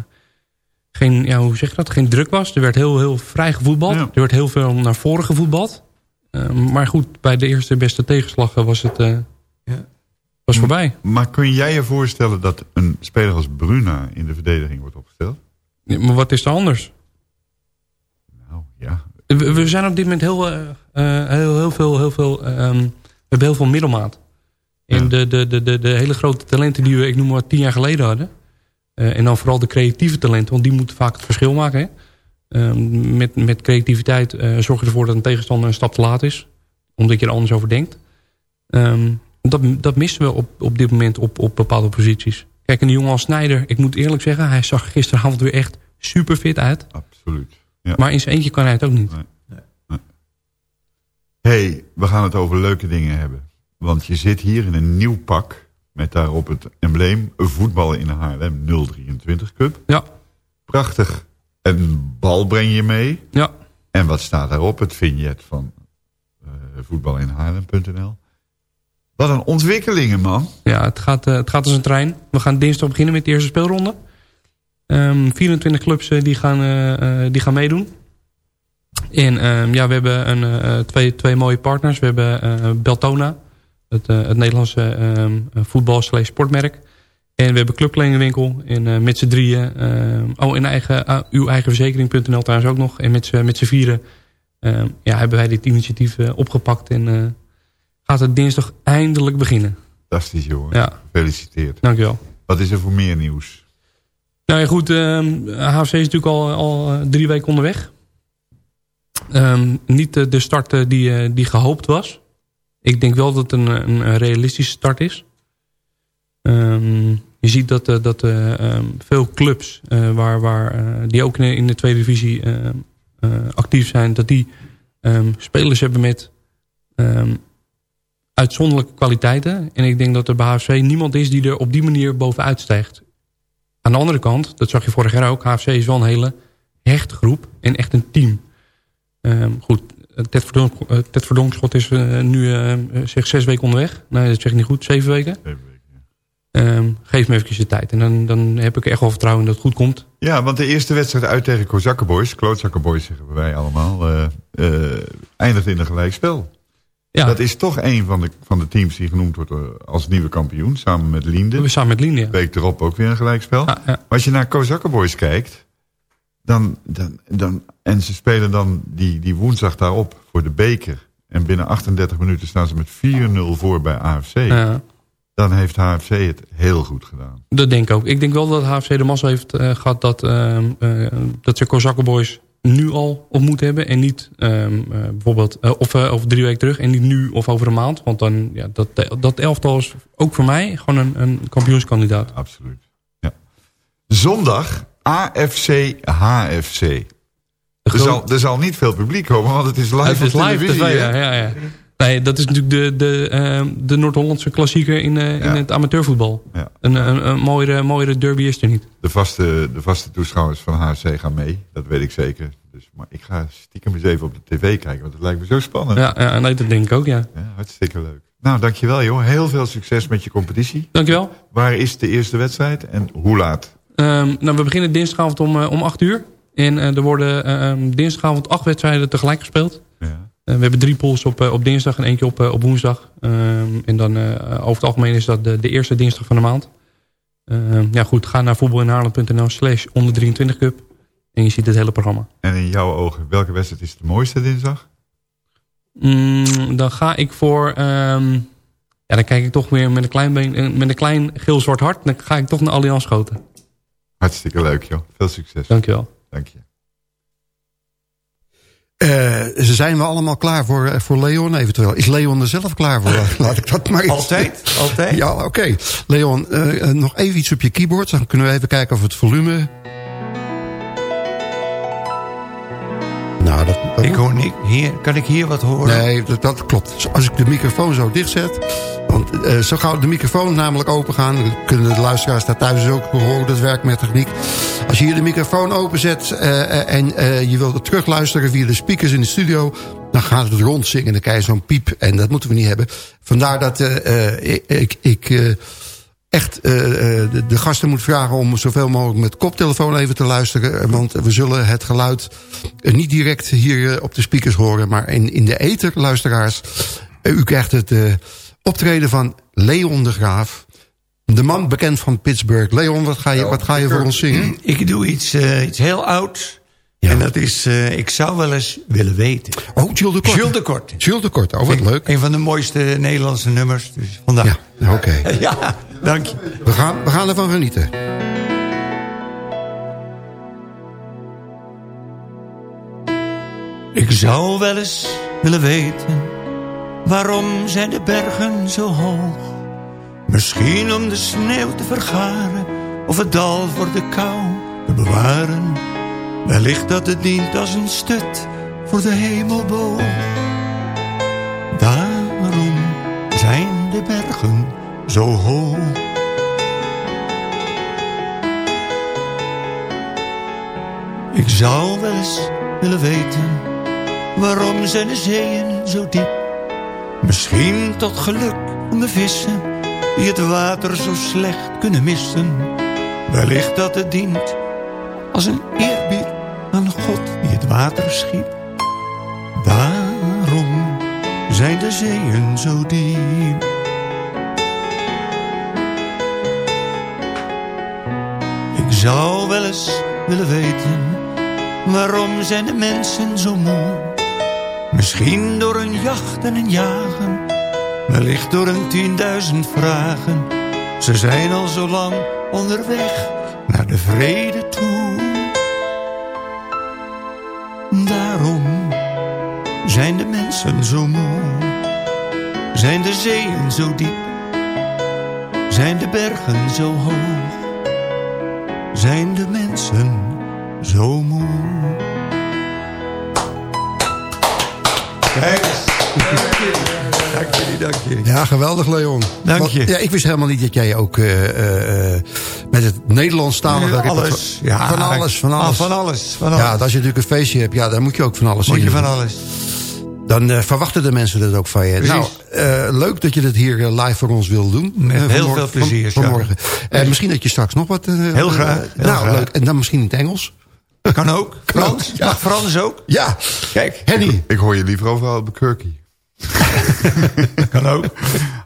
Speaker 13: geen, ja, hoe zeg je dat? Geen druk was. Er werd heel, heel vrij gevoetbald. Er werd heel veel naar voren gevoetbald. Eh, maar goed, bij de eerste beste tegenslag was het eh, was voorbij.
Speaker 5: Maar kun jij je voorstellen dat een speler als Bruna in de verdediging wordt opgesteld?
Speaker 13: Maar wat is er anders?
Speaker 5: ja.
Speaker 13: We, we zijn op dit moment heel, eh, eh, heel, heel veel... Heel veel ehm, we hebben heel veel middelmaat. En de, de, de, de, de hele grote talenten die we, ik noem maar tien jaar geleden hadden... eh, en dan vooral de creatieve talenten, want die moeten vaak het verschil maken. Hè? Ehm, met, met creativiteit eh, zorg je ervoor dat een tegenstander een stap te laat is. Omdat je er anders over denkt. Ehm, dat, dat missen we op, op dit moment op, op bepaalde posities. Kijk, een jongen als Snijder, ik moet eerlijk zeggen... hij zag gisteravond weer echt super fit uit.
Speaker 5: Absoluut. Ja.
Speaker 13: Maar in zijn eentje kan hij het ook niet.
Speaker 5: hey, we gaan het over leuke dingen hebben. Want je zit hier in een nieuw pak... met daarop het embleem voetballen in Haarlem 023 Cup.
Speaker 13: Ja.
Speaker 5: Prachtig. Een bal breng je mee.
Speaker 13: Ja.
Speaker 5: En wat staat daarop? Het vignet van uh, voetbalinhaarlem.nl. Wat een ontwikkelingen, man.
Speaker 13: Ja, het gaat, uh, het gaat als een trein. We gaan dinsdag beginnen met de eerste speelronde. Um, 24 clubs uh, die, gaan, uh, die gaan meedoen. En um, ja, we hebben een, twee, twee mooie partners. We hebben Beltona, het, het Nederlandse um, voetbal sportmerk. En we hebben Clubkledingwinkel. En met z'n drieën... oh, en eigen, uw eigen verzekering.nl trouwens ook nog. En met z'n vieren ja, hebben wij dit initiatief opgepakt. En gaat het dinsdag eindelijk beginnen.
Speaker 5: Fantastisch, jongen.
Speaker 13: Ja.
Speaker 5: Gefeliciteerd.
Speaker 13: Dankjewel.
Speaker 5: Wat is er voor meer nieuws?
Speaker 13: Nou ja, goed. HFC is natuurlijk al, al uh, drie weken onderweg. Um, niet uh, de start die, die gehoopt was. Ik denk wel dat het een, een realistische start is. Um, je ziet dat, dat veel clubs waar, waar, die ook in de tweede divisie actief zijn... dat die spelers hebben met uitzonderlijke kwaliteiten. En ik denk dat er bij HFC niemand is die er op die manier bovenuit stijgt. Aan de andere kant, dat zag je vorig jaar ook... HFC is wel een hele hechte groep en echt een team. Um, goed, Ted, Verdonk, uh, Ted Verdonkschot is uh, nu uh, zeg zes weken onderweg. Nee, dat zeg ik niet goed. Zeven weken.
Speaker 5: Zeven weken ja.
Speaker 13: um, geef me even de tijd. En dan, dan heb ik echt wel vertrouwen dat het goed komt.
Speaker 5: Ja, want de eerste wedstrijd uit tegen Kozakkenboys... Klootzakkenboys zeggen wij allemaal... eindigt in een gelijkspel. Ja. Dat is toch een van de, van de teams die genoemd wordt als nieuwe kampioen. Samen met Liende.
Speaker 13: We samen met Liende, ja.
Speaker 5: Week erop ook weer een gelijkspel.
Speaker 13: Ja.
Speaker 5: Maar als je naar Kozakkenboys kijkt... Dan, dan, dan, en ze spelen dan die, die woensdag daarop voor de beker. En binnen 38 minuten staan ze met 4-0 voor bij AFC.
Speaker 13: Ja.
Speaker 5: Dan heeft HFC het heel goed gedaan.
Speaker 13: Dat denk ik ook. Ik denk wel dat HFC de massa heeft uh, gehad dat, uh, uh, dat ze Kozakkenboys nu al ontmoet hebben. En niet um, uh, bijvoorbeeld uh, of uh, over drie weken terug. En niet nu of over een maand. Want dan, ja, dat, dat elftal is ook voor mij gewoon een, een kampioenskandidaat.
Speaker 5: Absoluut. Ja. Zondag AFC HFC. Er zal, er zal niet veel publiek komen, want het is live
Speaker 13: het is
Speaker 5: op
Speaker 13: live
Speaker 5: televisie.
Speaker 13: TV, ja, ja, ja. Nee, dat is natuurlijk de, de, uh, de Noord-Hollandse klassieker in, uh, ja. in het amateurvoetbal.
Speaker 5: Ja.
Speaker 13: Een, een, een, mooiere, mooiere derby is er niet.
Speaker 5: De vaste, de vaste toeschouwers van HFC gaan mee, dat weet ik zeker. Dus, maar ik ga stiekem eens even op de tv kijken, want het lijkt me zo spannend.
Speaker 13: Ja, ja nee, dat denk ik ook, ja.
Speaker 5: ja. Hartstikke leuk. Nou, dankjewel joh. Heel veel succes met je competitie.
Speaker 13: Dankjewel.
Speaker 5: Waar is de eerste wedstrijd en hoe laat?
Speaker 13: Um, nou, we beginnen dinsdagavond om, uh, om 8 uur. En uh, er worden uh, dinsdagavond acht wedstrijden tegelijk gespeeld. Uh, we hebben drie pools op, op dinsdag en eentje op, op woensdag. Um, en dan over het algemeen is dat de, de eerste dinsdag van de maand. ja goed, ga naar voetbalinhaarland.nl slash onder 23 cup. En je ziet het hele programma.
Speaker 5: En in jouw ogen, welke wedstrijd is de mooiste dinsdag?
Speaker 13: Mm, dan ga ik voor... ehm, ja, dan kijk ik toch weer met een klein, been, eh, met een klein geel-zwart hart. Dan ga ik toch naar Allianz Schoten.
Speaker 5: Hartstikke leuk, joh. Veel succes.
Speaker 13: Dankjewel.
Speaker 5: Dank je.
Speaker 4: Eh, ze zijn we allemaal klaar voor, eh, voor Leon eventueel. Is Leon er zelf klaar voor? Laat ik dat maar eens-
Speaker 7: Altijd, altijd.
Speaker 4: Ja, oké. Leon, eh, nog even iets op je keyboard. Dan kunnen we even kijken of het volume... dat, dat
Speaker 7: Ik hoor niet. Hier, kan ik hier wat horen?
Speaker 4: Nee, dat, dat klopt. Als ik de microfoon zo dicht zet... Want eh, zo gauw de microfoon namelijk open gaan... kunnen de luisteraars daar thuis ook horen. Dat werkt met techniek. Als je hier de microfoon openzet... eh, en eh, je wilt het terugluisteren via de speakers in de studio... dan gaat het rondzingen. Dan krijg je zo'n piep. En dat moeten we niet hebben. Vandaar dat eh, eh, ik... ik, ik eh, echt eh, eh, de, de gasten moet vragen om zoveel mogelijk met koptelefoon even te luisteren. Eh, Want we zullen het geluid niet direct hier op de speakers horen. Maar in, in de ether, luisteraars. U krijgt het optreden van Leon de Graaf. De man bekend van Pittsburgh. Leon, wat ga je, wat ga je voor ons zingen?
Speaker 7: Ik doe iets, iets heel ouds. En dat is, eh, ik zou wel eens willen weten.
Speaker 4: Oh, Jules de Kort.
Speaker 7: Jules de Kort.
Speaker 4: Jules de Kort, oh wat
Speaker 7: ik
Speaker 4: leuk.
Speaker 7: Een van de mooiste Nederlandse nummers. Dus vandaag.
Speaker 4: Ja, oké.
Speaker 7: ja, dank je.
Speaker 4: We gaan, we gaan ervan genieten.
Speaker 7: Ik zou wel eens willen weten, waarom zijn de bergen zo hoog? Misschien om de sneeuw te vergaren, of het dal voor de kou te bewaren. Wellicht dat het dient als een stut voor de hemelboog. Daarom zijn de bergen zo hoog. Ik zou wel eens willen weten Waarom zijn de zeeën zo diep? Misschien tot geluk van de vissen Die het water zo slecht kunnen missen Wellicht dat het dient als een eerbied aan God die het water schiep Daarom zijn de zeeën zo diep Ik zou wel eens willen weten Waarom zijn de mensen zo moe? Misschien door een jacht en een jagen, wellicht door een tienduizend vragen. Ze zijn al zo lang onderweg naar de vrede toe. Zijn de mensen zo moe, zijn de zeeën zo diep, zijn de bergen zo hoog, zijn de mensen zo moe. Kijk eens. Dank jullie, dank jullie.
Speaker 4: Ja, geweldig Leon.
Speaker 7: Dank
Speaker 4: Want,
Speaker 7: je.
Speaker 4: Ja, ik wist helemaal niet dat jij ook eh, eh, eh, met het Nederlandstalige...
Speaker 7: Ja, alles. Ja,
Speaker 4: van alles, van alles.
Speaker 7: Ah, van alles, van alles.
Speaker 4: Ja, als je natuurlijk een feestje hebt, ja, dan moet je ook van alles
Speaker 7: Moet je van alles.
Speaker 4: Dan eh, verwachten de mensen dat ook van je.
Speaker 7: Precies.
Speaker 4: Nou, eh, leuk dat je dat hier eh, live voor ons wil doen.
Speaker 7: Met heel veel plezier,
Speaker 4: Van,
Speaker 7: ja.
Speaker 4: vanmorgen. En misschien dat je straks nog wat... eh,
Speaker 7: Heel graag, heel
Speaker 4: nou,
Speaker 7: graag.
Speaker 4: leuk. En dan misschien in het Engels.
Speaker 7: Kan ook. Frans.
Speaker 4: Ja.
Speaker 7: Mag Frans ook?
Speaker 4: Ja.
Speaker 7: Kijk.
Speaker 4: Henny.
Speaker 5: Ik hoor je liever over Albuquerque.
Speaker 7: Kan ook.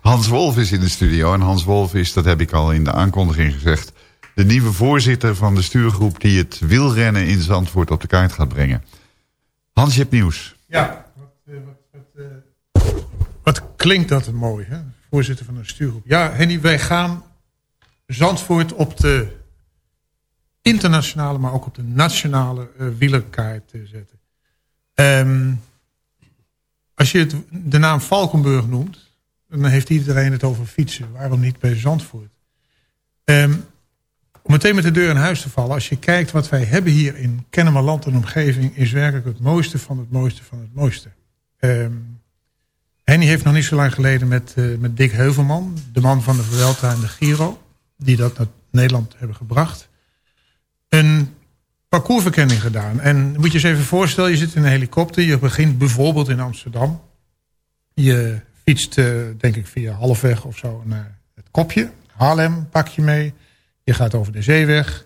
Speaker 5: Hans Wolf is in de studio. En Hans Wolf is, dat heb ik al in de aankondiging gezegd... de nieuwe voorzitter van de stuurgroep... die het wielrennen in Zandvoort op de kaart gaat brengen. Hans, je hebt nieuws.
Speaker 11: Ja, wat, eh, wat, wat, eh, wat klinkt dat mooi, hè? Voorzitter van een stuurgroep. Ja, Henny, wij gaan Zandvoort op de internationale, maar ook op de nationale eh, wielerkaart eh, zetten. Ehm, als je de naam Valkenburg noemt, dan heeft iedereen het over fietsen. Waarom niet bij Zandvoort? Ehm, om meteen met de deur in huis te vallen. Als je kijkt wat wij hebben hier in Kennemerland en omgeving... is werkelijk het mooiste van het mooiste van het mooiste. Ehm Henny heeft nog niet zo lang geleden met, eh, met Dick Heuvelman... de man van de Vuelta en de Giro... die dat naar Nederland hebben gebracht... een parcoursverkenning gedaan. En moet je eens even voorstellen, je zit in een helikopter... je begint bijvoorbeeld in Amsterdam... je fietst, eh, denk ik, via halfweg of zo naar het kopje. Haarlem pak je mee. Je gaat over de zeeweg.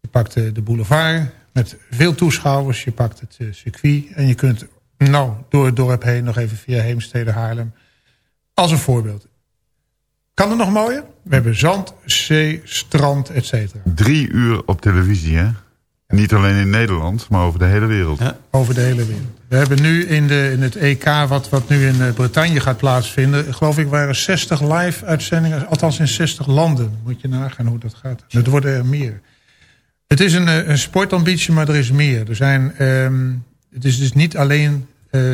Speaker 11: Je pakt eh, de boulevard met veel toeschouwers. Je pakt het circuit. En je kunt nou, door het dorp heen nog even via Heemstede, Haarlem. Als een voorbeeld. Kan er nog mooier? We hebben zand, zee, strand, et cetera.
Speaker 5: Drie uur op televisie, hè? Niet alleen in Nederland, maar over de hele wereld.
Speaker 11: Over de hele wereld. We hebben nu in, de, in het EK, wat, wat nu in eh, Bretagne gaat plaatsvinden... geloof ik waren 60 live-uitzendingen, althans in 60 landen. Moet je nagaan hoe dat gaat. Het worden er meer. Het is een, eh, een sportambitie, maar er is meer. Er zijn, um, het is dus niet alleen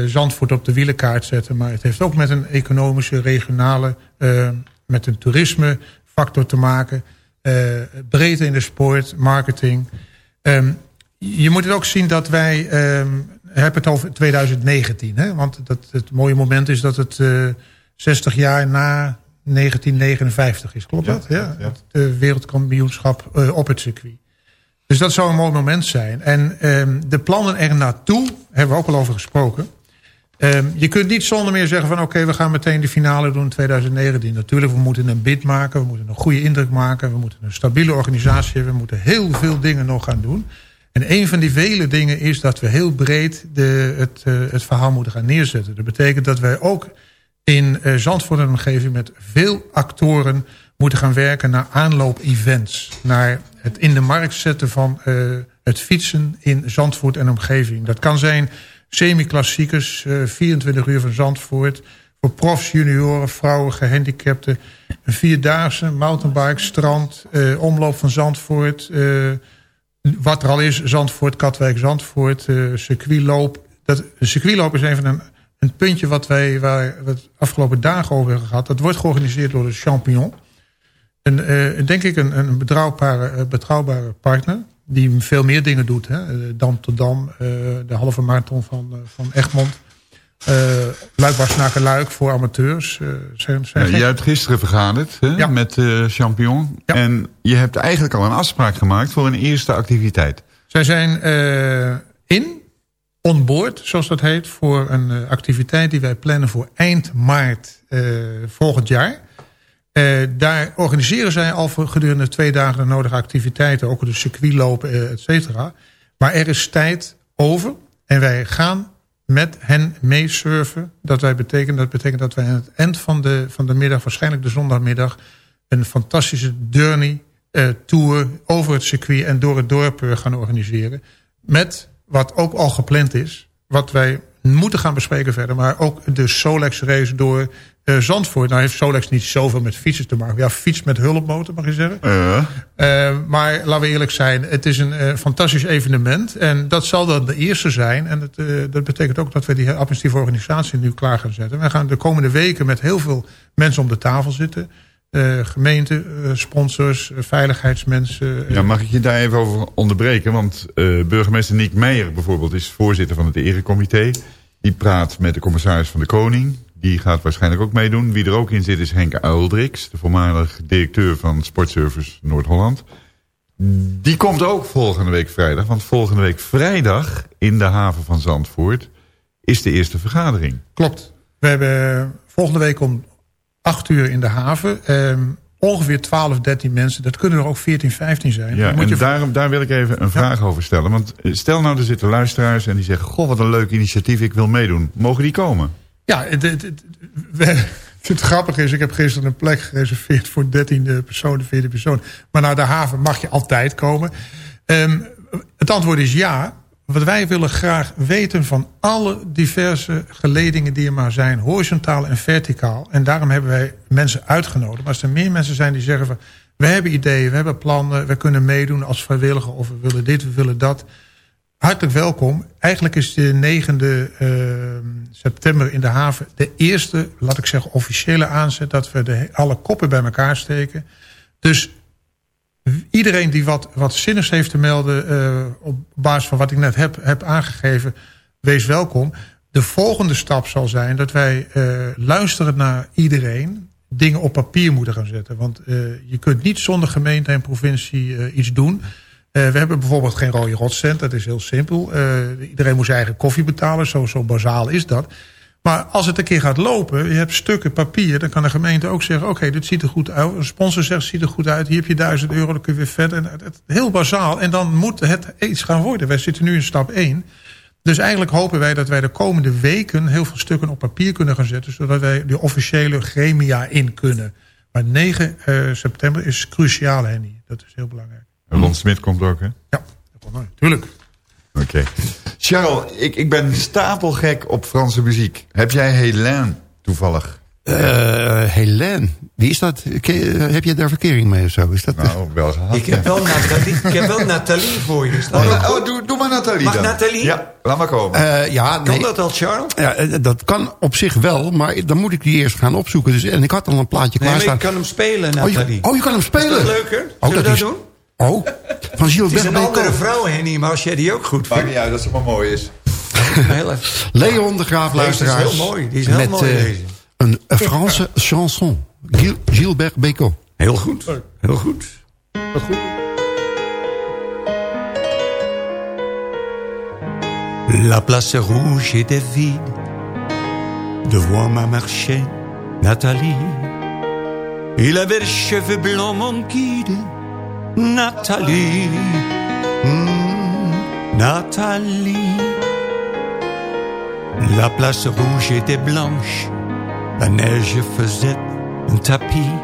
Speaker 11: Zandvoort op de wielenkaart zetten... maar het heeft ook met een economische, regionale... Uh, met een toerisme factor te maken. Uh, breedte in de sport, marketing. Um, je moet het ook zien dat wij... Um, hebben het over 2019. Hè? Want dat, het mooie moment is dat het 60 jaar na 1959 is. Klopt dat? Ja, ja. Het wereldkampioenschap op het circuit. Dus dat zou een mooi moment zijn. En um, de plannen er naartoe hebben we ook al over gesproken. Um, je kunt niet zonder meer zeggen van oké, we gaan meteen de finale doen in 2019. Natuurlijk, we moeten een bid maken, we moeten een goede indruk maken. We moeten een stabiele organisatie hebben. We moeten heel veel dingen nog gaan doen. En een van die vele dingen is dat we heel breed de, het, uh, het verhaal moeten gaan neerzetten. Dat betekent dat wij ook in uh, Zandvoort en omgeving met veel actoren moeten gaan werken naar aanloop-events. Naar het in de markt zetten van uh, het fietsen in Zandvoort en omgeving. Dat kan zijn semi-klassiekers, uh, 24 uur van Zandvoort... voor profs, junioren, vrouwen, gehandicapten... een vierdaagse, mountainbike, strand, uh, omloop van Zandvoort... Wat er al is, Zandvoort, Katwijk, Zandvoort, circuitloop. Dat, circuitloop is even een, een puntje wat wij waar we het afgelopen dagen over hebben gehad. Dat wordt georganiseerd door de Champignon... Een, uh, denk ik een, een betrouwbare, betrouwbare partner. Die veel meer dingen doet. Hè? Dam tot Dam. De halve marathon van, van Egmond. Luik Luik voor amateurs. zijn, zijn
Speaker 5: ja, jij hebt gisteren vergaderd hè, ja. met Champion. Ja. En je hebt eigenlijk al een afspraak gemaakt voor een eerste activiteit.
Speaker 11: Zij zijn in, onboard, zoals dat heet... voor een activiteit die wij plannen voor eind maart volgend jaar... Uh, daar organiseren zij al gedurende twee dagen de nodige activiteiten. Ook de circuitlopen, uh, et cetera. Maar er is tijd over. En wij gaan met hen meesurfen. Dat, wij betekent, dat betekent dat wij aan het eind van de, van de middag, waarschijnlijk de zondagmiddag... een fantastische journey uh, tour over het circuit en door het dorp gaan organiseren. Met wat ook al gepland is. Wat wij moeten gaan bespreken verder. Maar ook de Solex race door uh, Zandvoort. Nou heeft Solex niet zoveel met fietsen te maken. Ja, fiets met hulpmotor mag je zeggen.
Speaker 5: Uh.
Speaker 11: Uh, maar laten we eerlijk zijn. Het is een fantastisch evenement. En dat zal dan de eerste zijn. En het, dat betekent ook dat we die administratieve organisatie nu klaar gaan zetten. We gaan de komende weken met heel veel mensen om de tafel zitten. gemeente, sponsors, veiligheidsmensen.
Speaker 5: Ja, mag ik je daar even over onderbreken? Want burgemeester Nick Meijer bijvoorbeeld is voorzitter van het erecomité. Die praat met de commissaris van de Koning die gaat waarschijnlijk ook meedoen. Wie er ook in zit is Henk Uildriks, de voormalig directeur van Sportservice Noord-Holland. Die komt ook volgende week vrijdag. Want volgende week vrijdag in de haven van Zandvoort is de eerste vergadering.
Speaker 11: Klopt. We hebben volgende week om 8 uur in de haven... Eh, ongeveer 12, 13 mensen. Dat kunnen er ook 14, 15 zijn.
Speaker 5: Ja, en daarom, daar wil ik even een vraag over stellen. Want eh, stel nou, er zitten luisteraars en die zeggen... goh, wat een leuk initiatief, ik wil meedoen. Mogen die komen?
Speaker 11: Ja, het, het, het, het grappige is, ik heb gisteren een plek gereserveerd voor 13e persoon, 14e persoon. Maar naar de haven mag je altijd komen. Um, het antwoord is ja. Wat wij willen graag weten van alle diverse geledingen die er maar zijn. Horizontaal en verticaal. En daarom hebben wij mensen uitgenodigd. Maar als er meer mensen zijn die zeggen van... we hebben ideeën, we hebben plannen, we kunnen meedoen als vrijwilliger... of we willen dit, we willen dat hartelijk welkom. Eigenlijk is de 9e uh, september in de haven de eerste, laat ik zeggen, officiële aanzet... dat we de, alle koppen bij elkaar steken. Dus iedereen die wat, wat zinnigs heeft te melden... Uh, op basis van wat ik net heb, heb aangegeven, wees welkom. De volgende stap zal zijn dat wij uh, luisteren naar iedereen... dingen op papier moeten gaan zetten. Want je kunt niet zonder gemeente en provincie iets doen... Uh, we hebben bijvoorbeeld geen rode rotcent, dat is heel simpel. Uh, iedereen moet zijn eigen koffie betalen, zo, zo bazaal is dat. Maar als het een keer gaat lopen, je hebt stukken papier... dan kan de gemeente ook zeggen, oké, dit ziet er goed uit. Een sponsor zegt, ziet er goed uit. Hier heb je duizend euro, dan kun je weer verder. Heel bazaal. En dan moet het iets gaan worden. Wij zitten nu in stap 1. Dus eigenlijk hopen wij dat wij de komende weken... heel veel stukken op papier kunnen gaan zetten... zodat wij de officiële gremia in kunnen. Maar 9 uh, september is cruciaal, Henny. Dat is heel belangrijk.
Speaker 5: Lon Smit komt ook, hè?
Speaker 11: Ja, Tuurlijk.
Speaker 5: Oké. Charles, ik, ik ben stapelgek op Franse muziek. Heb jij Hélène toevallig?
Speaker 4: Uh, Helene, wie is dat? Heb je daar verkering mee of zo? Is dat,
Speaker 5: Nou, wel gehad.
Speaker 7: Ik heb wel Nathalie, ik heb wel Nathalie voor je. Dat
Speaker 5: Oh, oh, doe, doe maar Nathalie
Speaker 7: Mag
Speaker 5: dan.
Speaker 7: Nathalie?
Speaker 5: Ja, laat maar komen.
Speaker 4: Eh, ja,
Speaker 7: Kan
Speaker 4: nee,
Speaker 7: dat al, Charles?
Speaker 4: ja, eh, dat kan op zich wel, maar dan moet ik die eerst gaan opzoeken. Dus, en ik had al een plaatje
Speaker 7: Nee, maar
Speaker 4: klaarstaan.
Speaker 7: ik kan hem spelen,
Speaker 4: oh, je,
Speaker 7: Nathalie.
Speaker 4: oh, je kan hem spelen?
Speaker 7: Is dat leuker?
Speaker 4: Oh,
Speaker 7: Zullen we dat
Speaker 4: is-
Speaker 7: doen?
Speaker 4: Oh, van Gilles
Speaker 7: Het is een andere vrouw, Henny, maar als jij die ook goed
Speaker 5: Maakt
Speaker 7: vindt.
Speaker 5: niet uit dat het maar mooi is.
Speaker 7: Heel.
Speaker 4: Leon de Graaf,
Speaker 7: Deze is
Speaker 4: luisteraars.
Speaker 7: heel mooi, die is heel
Speaker 4: met,
Speaker 7: mooi, deze.
Speaker 4: een, een Franse chanson. Gil- Gilbert Bécaud.
Speaker 7: Heel goed, heel goed.
Speaker 11: Wat goed.
Speaker 7: La place rouge était vide. Devant ma marchait Nathalie. Il avait les cheveux blancs, mon guide. Nathalie. Hmm, Nathalie. La place rouge était blanche. La neige faisait un tapis.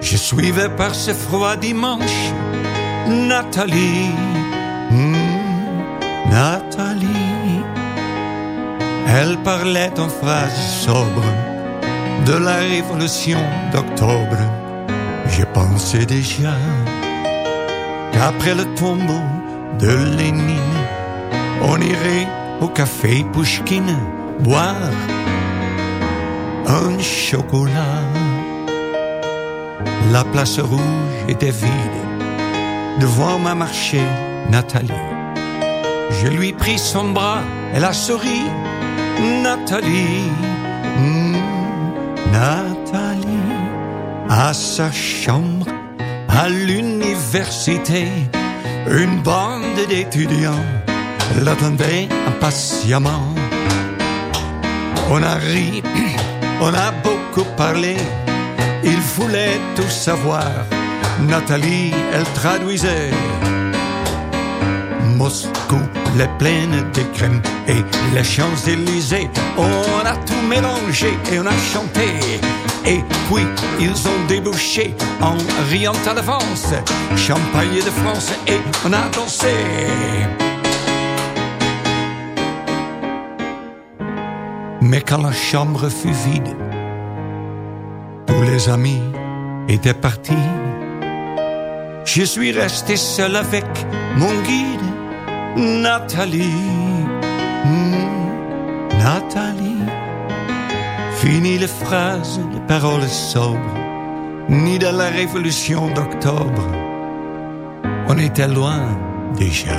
Speaker 7: Je suivais par ce froid dimanche. Nathalie. Hmm, Nathalie. Elle parlait en phrases sobres de la révolution d'octobre. Je pensais déjà qu'après le tombeau de Lénine, on irait au café Pouchkine boire un chocolat. La place rouge était vide. Devant ma marché Nathalie. Je lui pris son bras, elle a souri. Nathalie, hmm, Nathalie, à sa chambre, à l'université, une bande d'étudiants l'attendait impatiemment. On a ri, on a beaucoup parlé, il voulait tout savoir. Nathalie, elle traduisait. Moscou, les plaines de crème et les Champs-Élysées. On a tout mélangé et on a chanté. Et puis ils ont débouché en riant à l'avance. Champagne de France et on a dansé. Mais quand la chambre fut vide, tous les amis étaient partis. Je suis resté seul avec mon guide, Nathalie. Hmm, Nathalie. Fini les phrases, les paroles sobres, ni de la révolution d'octobre. On était loin déjà.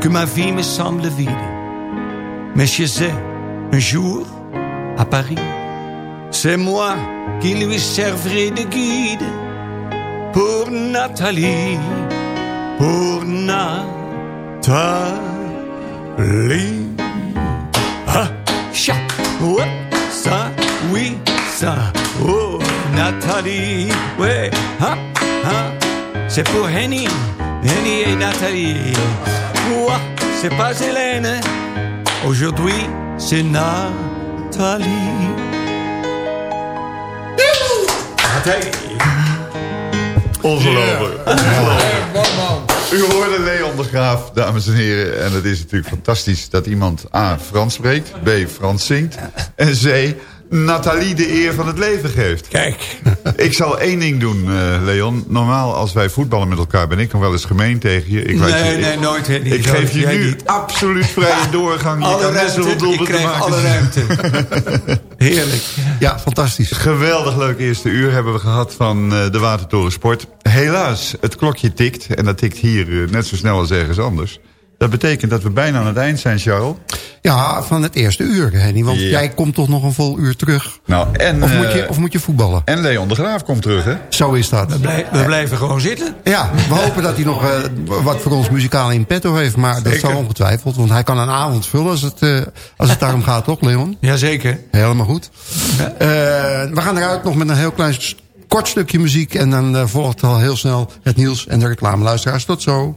Speaker 7: Que ma vie me semble vide. Mais je sais, un jour, à Paris, c'est moi qui lui servirai de guide pour Nathalie, pour Nathalie. Ouais, ça, oui, ça, oh, Nathalie, ouais, ah, ah, c'est pour Henny, Henny et Nathalie. Ouah, c'est pas Hélène, aujourd'hui c'est Nathalie. Nathalie.
Speaker 5: Ongelooflijk. Ongelooflijk. U hoorde Leon de Graaf, dames en heren. En het is natuurlijk fantastisch dat iemand A. Frans spreekt. B. Frans zingt. En C. Nathalie de eer van het leven geeft.
Speaker 7: Kijk.
Speaker 5: Ik zal één ding doen, eh, Leon. Normaal als wij voetballen met elkaar ben ik nog wel eens gemeen tegen je. Ik
Speaker 7: Nee,
Speaker 5: je,
Speaker 7: nee,
Speaker 5: ik,
Speaker 7: nooit, Henny.
Speaker 5: Ik geef je nu
Speaker 7: niet.
Speaker 5: absoluut vrije doorgang. Je
Speaker 7: Alle
Speaker 5: kan
Speaker 7: ruimte, ik
Speaker 5: doelpunten
Speaker 7: kreeg
Speaker 5: maken.
Speaker 7: alle ruimte. Heerlijk.
Speaker 4: Ja, fantastisch.
Speaker 5: Geweldig leuk eerste uur hebben we gehad van eh, de Watertoren Sport. Helaas, het klokje tikt. En dat tikt hier eh, net zo snel als ergens anders. Dat betekent dat we bijna aan het eind zijn, Charles.
Speaker 4: Ja, van het eerste uur, Henny. Want
Speaker 5: Ja.
Speaker 4: jij komt toch nog een vol uur terug?
Speaker 5: Nou, en,
Speaker 4: Of
Speaker 5: eh,
Speaker 4: moet je, of moet je voetballen?
Speaker 5: en Leon de Graaf komt terug, hè?
Speaker 4: Zo is dat.
Speaker 7: We, blij- we blijven gewoon zitten.
Speaker 4: Ja, we hopen dat hij nog eh, wat voor ons muzikaal in petto heeft. Maar dat zal ongetwijfeld. Want hij kan een avond vullen als het, eh, als het daarom gaat, toch Leon?
Speaker 7: Jazeker.
Speaker 4: Helemaal goed. Eh, we gaan eruit nog met een heel klein kort stukje muziek. En dan eh, volgt al heel snel het nieuws en de reclame. Luisteraars, tot zo.